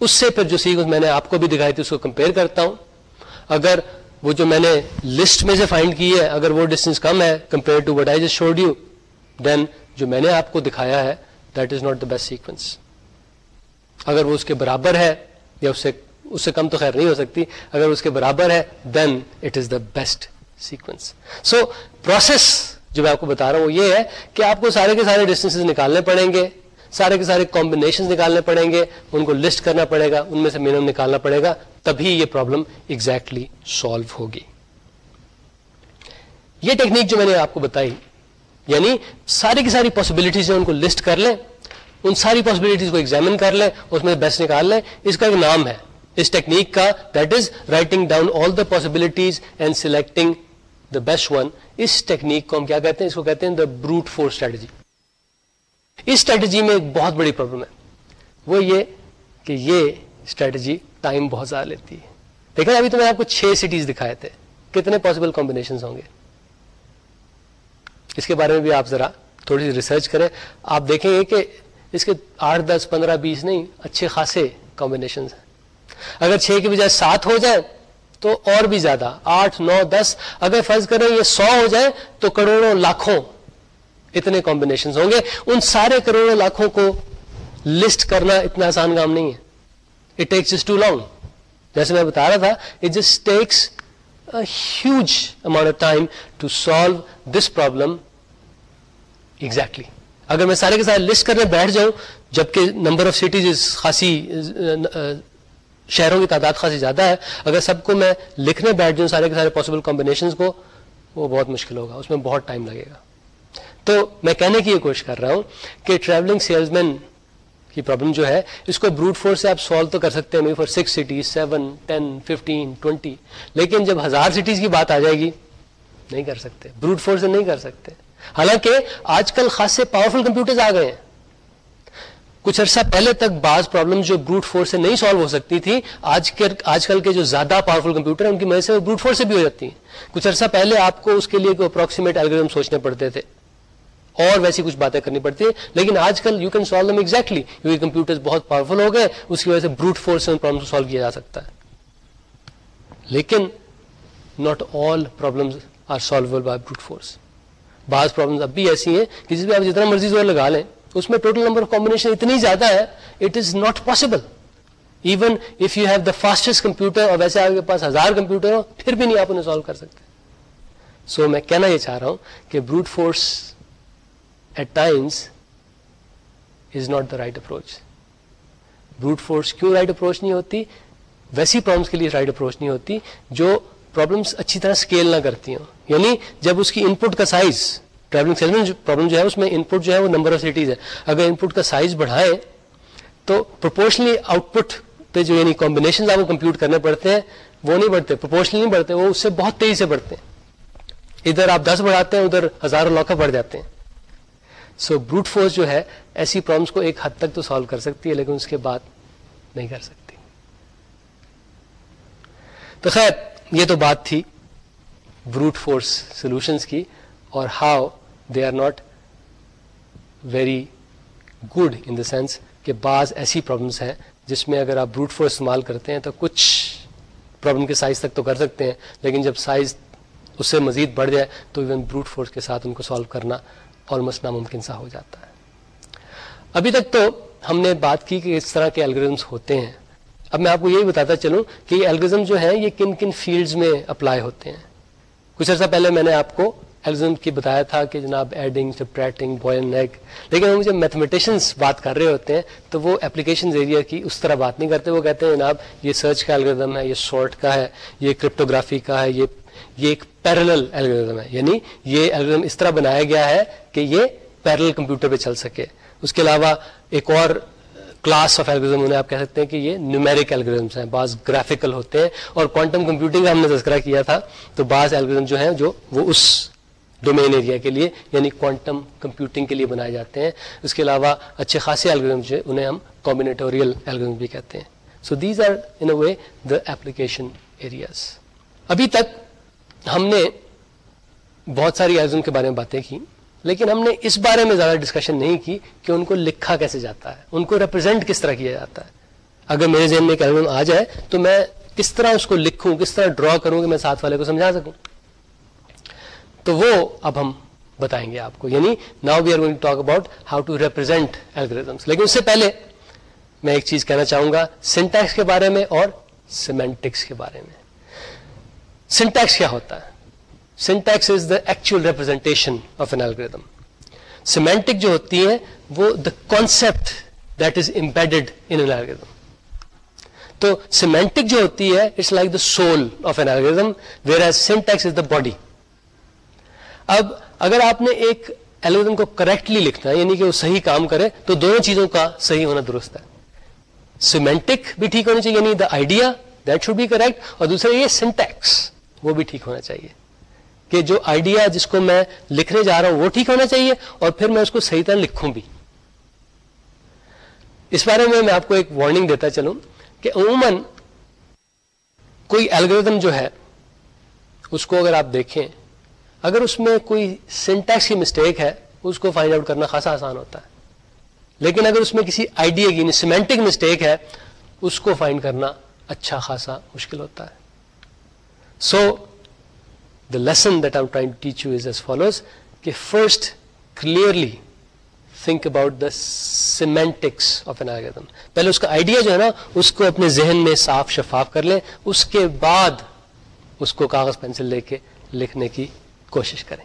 اس سے پھر جو سیکوینس میں نے آپ کو بھی دکھائی تھی اس کو کمپیئر کرتا ہوں۔ اگر وہ جو میں نے لسٹ میں سے فائنڈ کی ہے، اگر وہ ڈسٹینس کم ہے کمپیئر ٹو وٹ آئی جس شوڈ یو دین جو میں نے آپ کو دکھایا ہے that is not the best sequence اگر وہ اس کے برابر ہے، یا اس سے اس سے کم تو خیر نہیں ہو سکتی۔ اگر اس کے برابر ہے then it is the best sequence so process جو میں آپ کو بتا رہا ہوں، وہ یہ ہے کہ آپ کو سارے کے سارے ڈسٹینس نکالنے پڑیں گے، سارے کے سارے کمبینیشن نکالنے پڑیں گے، ان کو لسٹ کرنا پڑے گا، ان میں سے منیمم نکالنا پڑے گا، تبھی یہ پرابلم ایگزیکٹلی سالو ہوگی۔ یہ ٹیکنیک جو میں نے آپ کو بتائی یعنی ساری کی ساری پاسبلٹیز ان کو لسٹ کر لیں، ان ساری پاسبلٹیز کو ایگزامن کر لیں، اس میں بیسٹ نکال لیں۔ اس کا ایک نام ہے۔ اس ٹیکنیک کا that is writing down all the possibilities and selecting the best one us technique کو ہم کیا کہتے ہیں؟ اس کو کہتے ہیں دا بروٹ فور اسٹریٹجی اس اسٹریٹجی میں ایک بہت بڑی پرابلم ہے۔ وہ یہ کہ یہ اسٹریٹجی ٹائم بہت زیادہ لیتی ہے۔ دیکھیں ابھی تو میں آپ کو چھ سٹیز دکھائے تھے۔ کتنے پاسبل کمبینیشن ہوں گے؟ اس کے بارے میں بھی آپ ذرا تھوڑی سی ریسرچ کریں۔ آپ دیکھیں گے کہ اس کے آٹھ، دس، پندرہ، بیس نہیں، اچھے خاصے کمبینیشن ہیں۔ اگر چھ کے بجائے سات ہو جائے تو اور بھی زیادہ۔ آٹھ، نو، دس، اگر فرض کریں یہ سو ہو جائے تو کروڑوں لاکھوں اتنے کمبینیشن ہوں گے۔ ان سارے کروڑوں لاکھوں کو لسٹ کرنا اتنا آسان کام نہیں ہے۔ اٹ ٹیکس ٹو لانگ جیسے میں بتا رہا تھا it just takes huge amount of time to solve this problem exactly اگر میں سارے کے سارے لسٹ کرنے بیٹھ جاؤں، جبکہ نمبر آف سٹیز خاصی شہروں کی تعداد خاصی زیادہ ہے، اگر سب کو میں لکھنے بیٹھ جاؤں سارے کے سارے پاسبل کمبینیشن کو، وہ بہت مشکل ہوگا، اس میں بہت ٹائم لگے گا۔ تو میں کہنے کی یہ کوشش کر رہا ہوں کہ ٹریولنگ سیلز مین کی پرابلم جو ہے، اس کو بروٹ فورس سے آپ سالو تو کر سکتے ہیں four six cities seven ten fifteen twenty لیکن جب ہزار سٹیز کی بات آ جائے گی، نہیں کر سکتے بروٹ فورس سے نہیں کر سکتے۔ حالانکہ آج کل خاصے پاورفل کمپیوٹرز آ گئے ہیں۔ کچھ عرصہ پہلے تک بعض پرابلم جو بروٹ فورس سے نہیں سالو ہو سکتی تھی، آج آج کل کے جو زیادہ پاورفل کمپیوٹر ہیں، ان کی وجہ سے وہ بروٹ فورس سے بھی ہو جاتی ہیں۔ کچھ عرصہ پہلے آپ کو اس کے لیے کوئی اپروکسیمیٹ الگریزم سوچنے پڑتے تھے۔ اور ویسی کچھ باتیں کرنی پڑتی ہیں۔ لیکن آج کل you can solve them exactly کیونکہ کمپیوٹر بہت پاورفل ہو گئے، اس کی وجہ سے بروٹ فورس سے ان پرابلم کو سالو کیا جا سکتا ہے۔ لیکن not all problem are solvable by brute force بعض پرابلم اب بھی ایسی ہیں کہ جس میں آپ جتنا مرضی زور لگا لیں۔ اس میں ٹوٹل نمبر آف کمبنیشن اتنی زیادہ ہے it is not possible even if you have the fastest computer اور ویسے آپ کے پاس ہزار کمپیوٹر ہو پھر بھی نہیں آپ انہیں سالو کر سکتے. سو so, میں کہنا یہ چاہ رہا ہوں کہ brute force at times is not the right approach brute force کیوں رائٹ اپروچ نہیں ہوتی? ویسی پرابلمس کے لیے رائٹ اپروچ نہیں ہوتی جو پرابلمس اچھی طرح اسکیل نہ کرتی ہوں. یعنی جب اس کی ان پٹ کا سائز ٹریولنگ سیلمنٹ پرابلم جو ہے اس میں ان پٹ جو ہے وہ نمبر آف سٹیز ہے. اگر ان پٹ کا سائز بڑھائے، تو پروپورشنلی آؤٹ پٹ پہ جو یعنی کمبینیشن آپ کو کمپیوٹ کرنے پڑتے ہیں، وہ نہیں بڑھتے. پروپورشنلی نہیں بڑھتے، وہ اس سے بہت تیزی سے بڑھتے ہیں. ادھر آپ دس بڑھاتے ہیں، ادھر ہزاروں لاکھ بڑھ جاتے ہیں. سو بروٹ فورس جو ہے، ایسی پرابلمس کو ایک حد تک تو سالو کر سکتی ہے، لیکن اس کے بعد نہیں کر سکتی. تو خیر، یہ تو بات تھی بروٹ فورس سولوشنس کی اور how they are not very good in the sense کہ بعض ایسی پرابلمس ہیں جس میں اگر آپ بروٹ فورس استعمال کرتے ہیں تو کچھ پرابلم کے سائز تک تو کر سکتے ہیں، لیکن جب سائز اس سے مزید بڑھ جائے تو ایون بروٹ فورس کے ساتھ ان کو سالو کرنا آلموسٹ ناممکن سا ہو جاتا ہے۔ ابھی تک تو ہم نے بات کی کہ اس طرح کے الگریزمس ہوتے ہیں۔ اب میں آپ کو یہی بتاتا چلوں کہ یہ الگریزم جو ہیں، یہ کن کن فیلڈز میں اپلائی ہوتے ہیں۔ کچھ عرصہ پہلے میں نے آپ کو ایلزم کی بتایا تھا کہ جناب ایڈنگ سپریٹنگ بوائل نیک لیکن ہم جب میتھمیٹیشینس بات کر رہے ہوتے ہیں، تو وہ اپلیکیشن ایریا کی اس طرح بات نہیں کرتے، وہ کہتے ہیں جناب، یہ سرچ کا الگریدم ہے، یہ سارٹ کا ہے، یہ کرپٹوگرافی کا ہے، یہ یہ ایک پیرل الگریدم ہے. یعنی یہ الگریدم اس طرح بنایا گیا ہے کہ یہ پیرل کمپیوٹر پہ چل سکے. اس کے علاوہ ایک اور کلاس آف ایلگزم انہیں آپ کہہ سکتے ہیں کہ یہ نیومیرک الگریزمس ہیں. بعض گرافیکل ہوتے ہیں اور کوانٹم کمپیوٹنگ کا ہم نے تذکرہ کیا تھا، تو بعض الگریزم جو ہیں جو وہ اس ڈومین ایریا کے لیے یعنی کوانٹم کمپیوٹنگ کے لیے بنائے جاتے ہیں۔ اس کے علاوہ اچھے خاصے الگریزم جو انہیں ہم کمبینیٹوریل الگریزم بھی کہتے ہیں۔ So these are in a way the application areas ابھی تک ہم نے بہت ساری الگریزم کے بارے میں باتیں کی، لیکن ہم نے اس بارے میں زیادہ ڈسکشن نہیں کی کہ ان کو لکھا کیسے جاتا ہے، ان کو ریپرزینٹ کس طرح کیا جاتا ہے۔ اگر میرے ذہن میں ایک البم آ جائے تو میں کس طرح اس کو لکھوں، کس طرح ڈرا کروں کہ میں ساتھ والے کو سمجھا سکوں۔ تو وہ اب ہم بتائیں گے آپ کو. یعنی now we are going talk about how to represent algorithms لیکن اس سے پہلے میں ایک چیز کہنا چاہوں گا سنٹیکس کے بارے میں اور سیمینٹکس کے بارے میں. سنٹیکس کیا ہوتا ہے؟ Syntax is the actual representation of an algorithm semantic جو ہوتی ہے وہ the concept that is embedded in an algorithm تو سیمینٹک جو ہوتی ہے it's like the soul of an algorithm whereas syntax is the body اب اگر آپ نے ایک الگریدم کو کریکٹلی لکھنا ہے یعنی کہ وہ صحیح کام کرے، تو دونوں چیزوں کا صحیح ہونا درست ہے۔ سیمینٹک بھی ٹھیک ہونا چاہیے یعنی the idea that should be correct اور دوسرا یہ سینٹیکس وہ بھی ٹھیک ہونا چاہیے۔ کہ جو آئیڈیا جس کو میں لکھنے جا رہا ہوں، وہ ٹھیک ہونا چاہیے، اور پھر میں اس کو صحیح طرح لکھوں بھی۔ اس بارے میں میں آپ کو ایک وارننگ دیتا چلوں کہ عموماً کوئی الگریدم جو ہے، اس کو اگر آپ دیکھیں اگر اس میں کوئی سینٹیکس کی مسٹیک ہے، اس کو فائنڈ آؤٹ کرنا خاصا آسان ہوتا ہے۔ لیکن اگر اس میں کسی آئیڈیا کی یعنی سیمینٹک مسٹیک ہے، اس کو فائنڈ کرنا اچھا خاصا مشکل ہوتا ہے۔ So the lesson that I trying teach you is as follows کہ first clearly think about the semantics of an آگم پہلے اس کا آئیڈیا جو ہے نا، اس کو اپنے ذہن میں صاف شفاف کر لیں۔ اس کے بعد اس کو کاغذ پینسل لے کے لکھنے کی کوشش کریں۔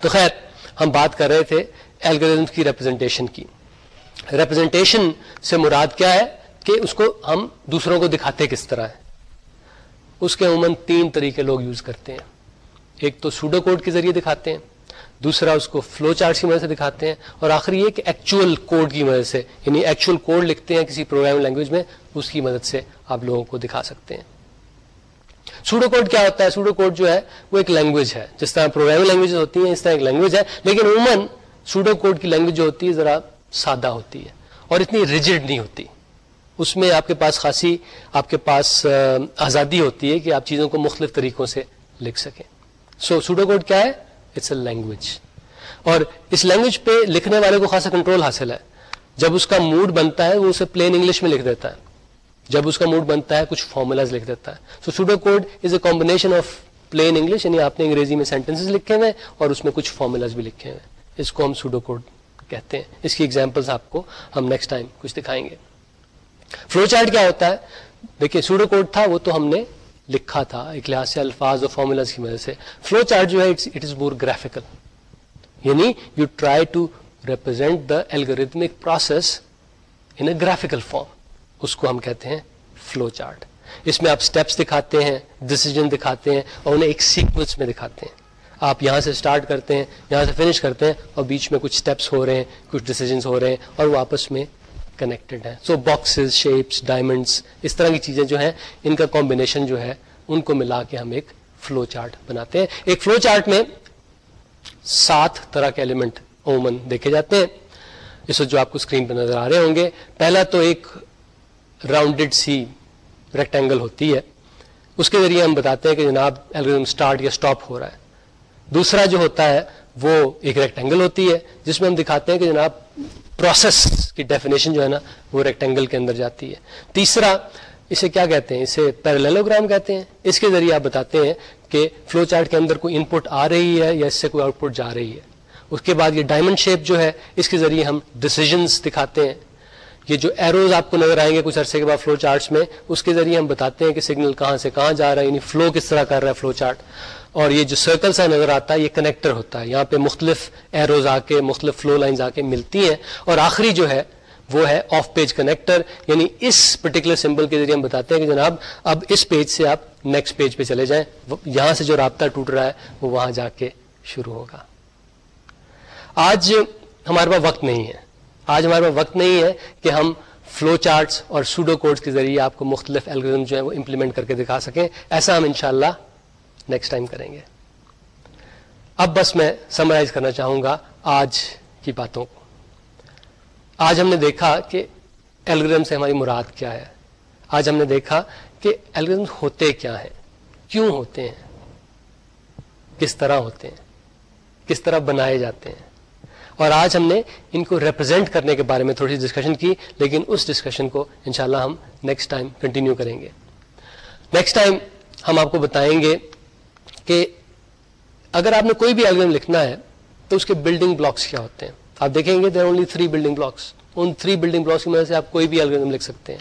تو خیر، ہم بات کر رہے تھے ایلگریزم کی ریپرزینٹیشن کی۔ ریپرزینٹیشن سے مراد کیا ہے کہ اس کو ہم دوسروں کو دکھاتے کس طرح ہے اس کے عموماً تین طریقے لوگ یوز کرتے ہیں۔ ایک تو سوڈو کوڈ کے ذریعے دکھاتے ہیں، دوسرا اس کو فلو چارٹ کی مدد سے دکھاتے ہیں، اور آخری یہ کہ ایکچوئل کوڈ کی مدد سے یعنی ایکچوئل کوڈ لکھتے ہیں کسی پروگرام لینگویج میں، اس کی مدد سے آپ لوگوں کو دکھا سکتے ہیں۔ سوڈو کوڈ کیا ہوتا ہے؟ سوڈو کوڈ جو ہے، وہ ایک لینگویج ہے۔ جس طرح پروگرام لینگویج ہوتی ہیں، اس طرح ایک لینگویج ہے۔ لیکن عموماً سوڈو کوڈ کی لینگویج جو ہوتی ہے، ذرا سادہ ہوتی ہے اور اتنی ریجڈ نہیں ہوتی۔ اس میں آپ کے پاس خاصی، آپ کے پاس آزادی ہوتی ہے کہ آپ چیزوں کو مختلف طریقوں سے لکھ سکیں۔ سو سوڈو کوڈ کیا ہے؟ اٹس اے لینگویج اور اس لینگویج پہ لکھنے والے کو خاصا کنٹرول حاصل ہے۔ جب اس کا موڈ بنتا ہے، وہ اسے پلین انگلش میں لکھ دیتا ہے۔ جب اس کا موڈ بنتا ہے، کچھ فارمولاز لکھ دیتا ہے۔ So pseudo code is a combination of plain English یعنی آپ نے انگریزی میں سینٹینس لکھے ہوئے اور اس میں کچھ فارمولاز بھی لکھے ہوئے۔ اس کو ہم سوڈو کوڈ کہتے ہیں۔ اس کی ایگزامپلس آپ کو ہم نیکسٹ ٹائم کچھ دکھائیں گے۔ فلو چارٹ کیا ہوتا ہے؟ دیکھیے سوڈو کوڈ تھا، وہ تو ہم نے لکھا تھا۔ ایک لحاظ سے الفاظ اور فارمولاز کی وجہ سے۔ فلو چارٹ جو ہے اٹ از مور گرافیکل یعنی you try to represent the algorithmic process in a graphical form اس کو ہم کہتے ہیں فلو چارٹ اس میں آپ اسٹیپس دکھاتے ہیں ڈسیزن دکھاتے ہیں اور انہیں ایک سیکوینس میں دکھاتے ہیں. آپ یہاں سے اسٹارٹ کرتے ہیں، یہاں سے فنش کرتے ہیں اور بیچ میں کچھ اسٹیپس ہو رہے ہیں، کچھ ڈیسیجنس ہو رہے ہیں اور وہ آپس میں کنیکٹڈ ہے سو باکسز شیپس ڈائمنڈس اس طرح کی چیزیں جو ہیں، ان کا کمبینیشن جو ہے، ان کو ملا کے ہم ایک فلو چارٹ بناتے ہیں. ایک فلو چارٹ میں سات طرح کے ایلیمنٹ عموماً دیکھے جاتے ہیں. اس وقت جو آپ کو اسکرین پہ نظر آ رہے ہوں گے، پہلا تو ایک راؤنڈیڈ سی ریکٹینگل ہوتی ہے۔ اس کے ذریعے ہم بتاتے ہیں کہ جناب الگریزم اسٹارٹ یا اسٹاپ ہو رہا ہے۔ دوسرا جو ہوتا ہے وہ ایک ریکٹینگل ہوتی ہے، جس میں ہم دکھاتے ہیں کہ جناب پروسیس کی ڈیفینیشن جو ہے نا وہ ریکٹینگل کے اندر جاتی ہے۔ تیسرا، اسے کیا کہتے ہیں؟ اسے پیرالوگرام کہتے ہیں۔ اس کے ذریعے آپ بتاتے ہیں کہ فلو چارٹ کے اندر کوئی ان پٹ آ رہی ہے یا اس سے کوئی آؤٹ پٹ جا رہی ہے۔ اس کے بعد یہ ڈائمنڈ شیپ جو ہے، اس کے ذریعے ہم ڈسیزنس دکھاتے ہیں۔ یہ جو ایروز آپ کو نظر آئیں گے کچھ عرصے کے بعد فلو چارٹس میں، اس کے ذریعے ہم بتاتے ہیں کہ سگنل کہاں سے کہاں جا رہا ہے یعنی فلو کس طرح کر رہا ہے فلو چارٹ اور یہ جو سرکل سا نظر آتا ہے، یہ کنیکٹر ہوتا ہے۔ یہاں پہ مختلف ایروز آ کے، مختلف فلو لائنز آ کے ملتی ہیں۔ اور آخری جو ہے، وہ ہے آف پیج کنیکٹر یعنی اس پرٹیکولر سمبل کے ذریعے ہم بتاتے ہیں کہ جناب، اب اس پیج سے آپ نیکسٹ پیج پہ چلے جائیں۔ یہاں سے جو رابطہ ٹوٹ رہا ہے، وہ وہاں جا کے شروع ہوگا۔ آج ہمارے پاس وقت نہیں ہے۔ آج ہمارے پاس وقت نہیں ہے کہ ہم فلو چارٹس اور سوڈو کوڈس کے ذریعے آپ کو مختلف الگریزم جو ہے وہ امپلیمنٹ کر کے دکھا سکیں۔ ایسا ہم انشاءاللہ نیکسٹ ٹائم کریں گے۔ اب بس میں سمرائز کرنا چاہوں گا آج کی باتوں کو۔ آج ہم نے دیکھا کہ الگریزم سے ہماری مراد کیا ہے۔ آج ہم نے دیکھا کہ الگریزم ہوتے کیا ہیں۔ کیوں ہوتے ہیں؟ کس طرح ہوتے ہیں؟ کس طرح بنائے جاتے ہیں؟ اور آج ہم نے ان کو ریپرزینٹ کرنے کے بارے میں تھوڑی سی ڈسکشن کی، لیکن اس ڈسکشن کو انشاءاللہ ہم نیکسٹ ٹائم کنٹینیو کریں گے۔ نیکسٹ ٹائم ہم آپ کو بتائیں گے کہ اگر آپ نے کوئی بھی الگم لکھنا ہے، تو اس کے بلڈنگ بلاکس کیا ہوتے ہیں۔ آپ دیکھیں گے there only three building blocks in three building blocks کی مدد سے آپ کوئی بھی الگم لکھ سکتے ہیں۔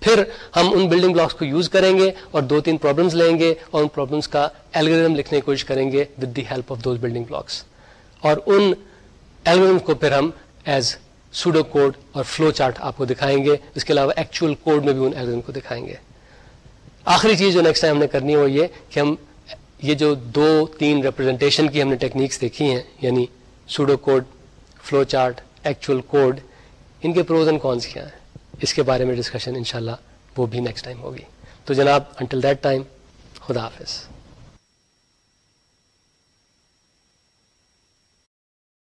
پھر ہم ان بلڈنگ بلاکس کو یوز کریں گے اور دو تین پرابلمس لیں گے اور ان پرابلمس کا الگریزم لکھنے کی کوشش کریں گے with the help of those building blocks اور ان الگریزم کو پھر ہم ایز سوڈو کوڈ اور فلو چارٹ آپ کو دکھائیں گے۔ اس کے علاوہ ایکچوئل کوڈ میں بھی ان الگریزم کو دکھائیں گے۔ آخری چیز جو نیکسٹ ٹائم ہم نے کرنی ہے وہ یہ کہ ہم یہ جو دو تین ریپرزنٹیشن کی ہم نے ٹیکنیکس دیکھی ہیں یعنی pseudo code flow chart actual code ان کے پروز اینڈ کونس کیا ہیں؟ اس کے بارے میں ڈسکشن انشاءاللہ وہ بھی نیکسٹ ٹائم ہوگی۔ تو جناب انٹل دیٹ ٹائم خدا حافظ۔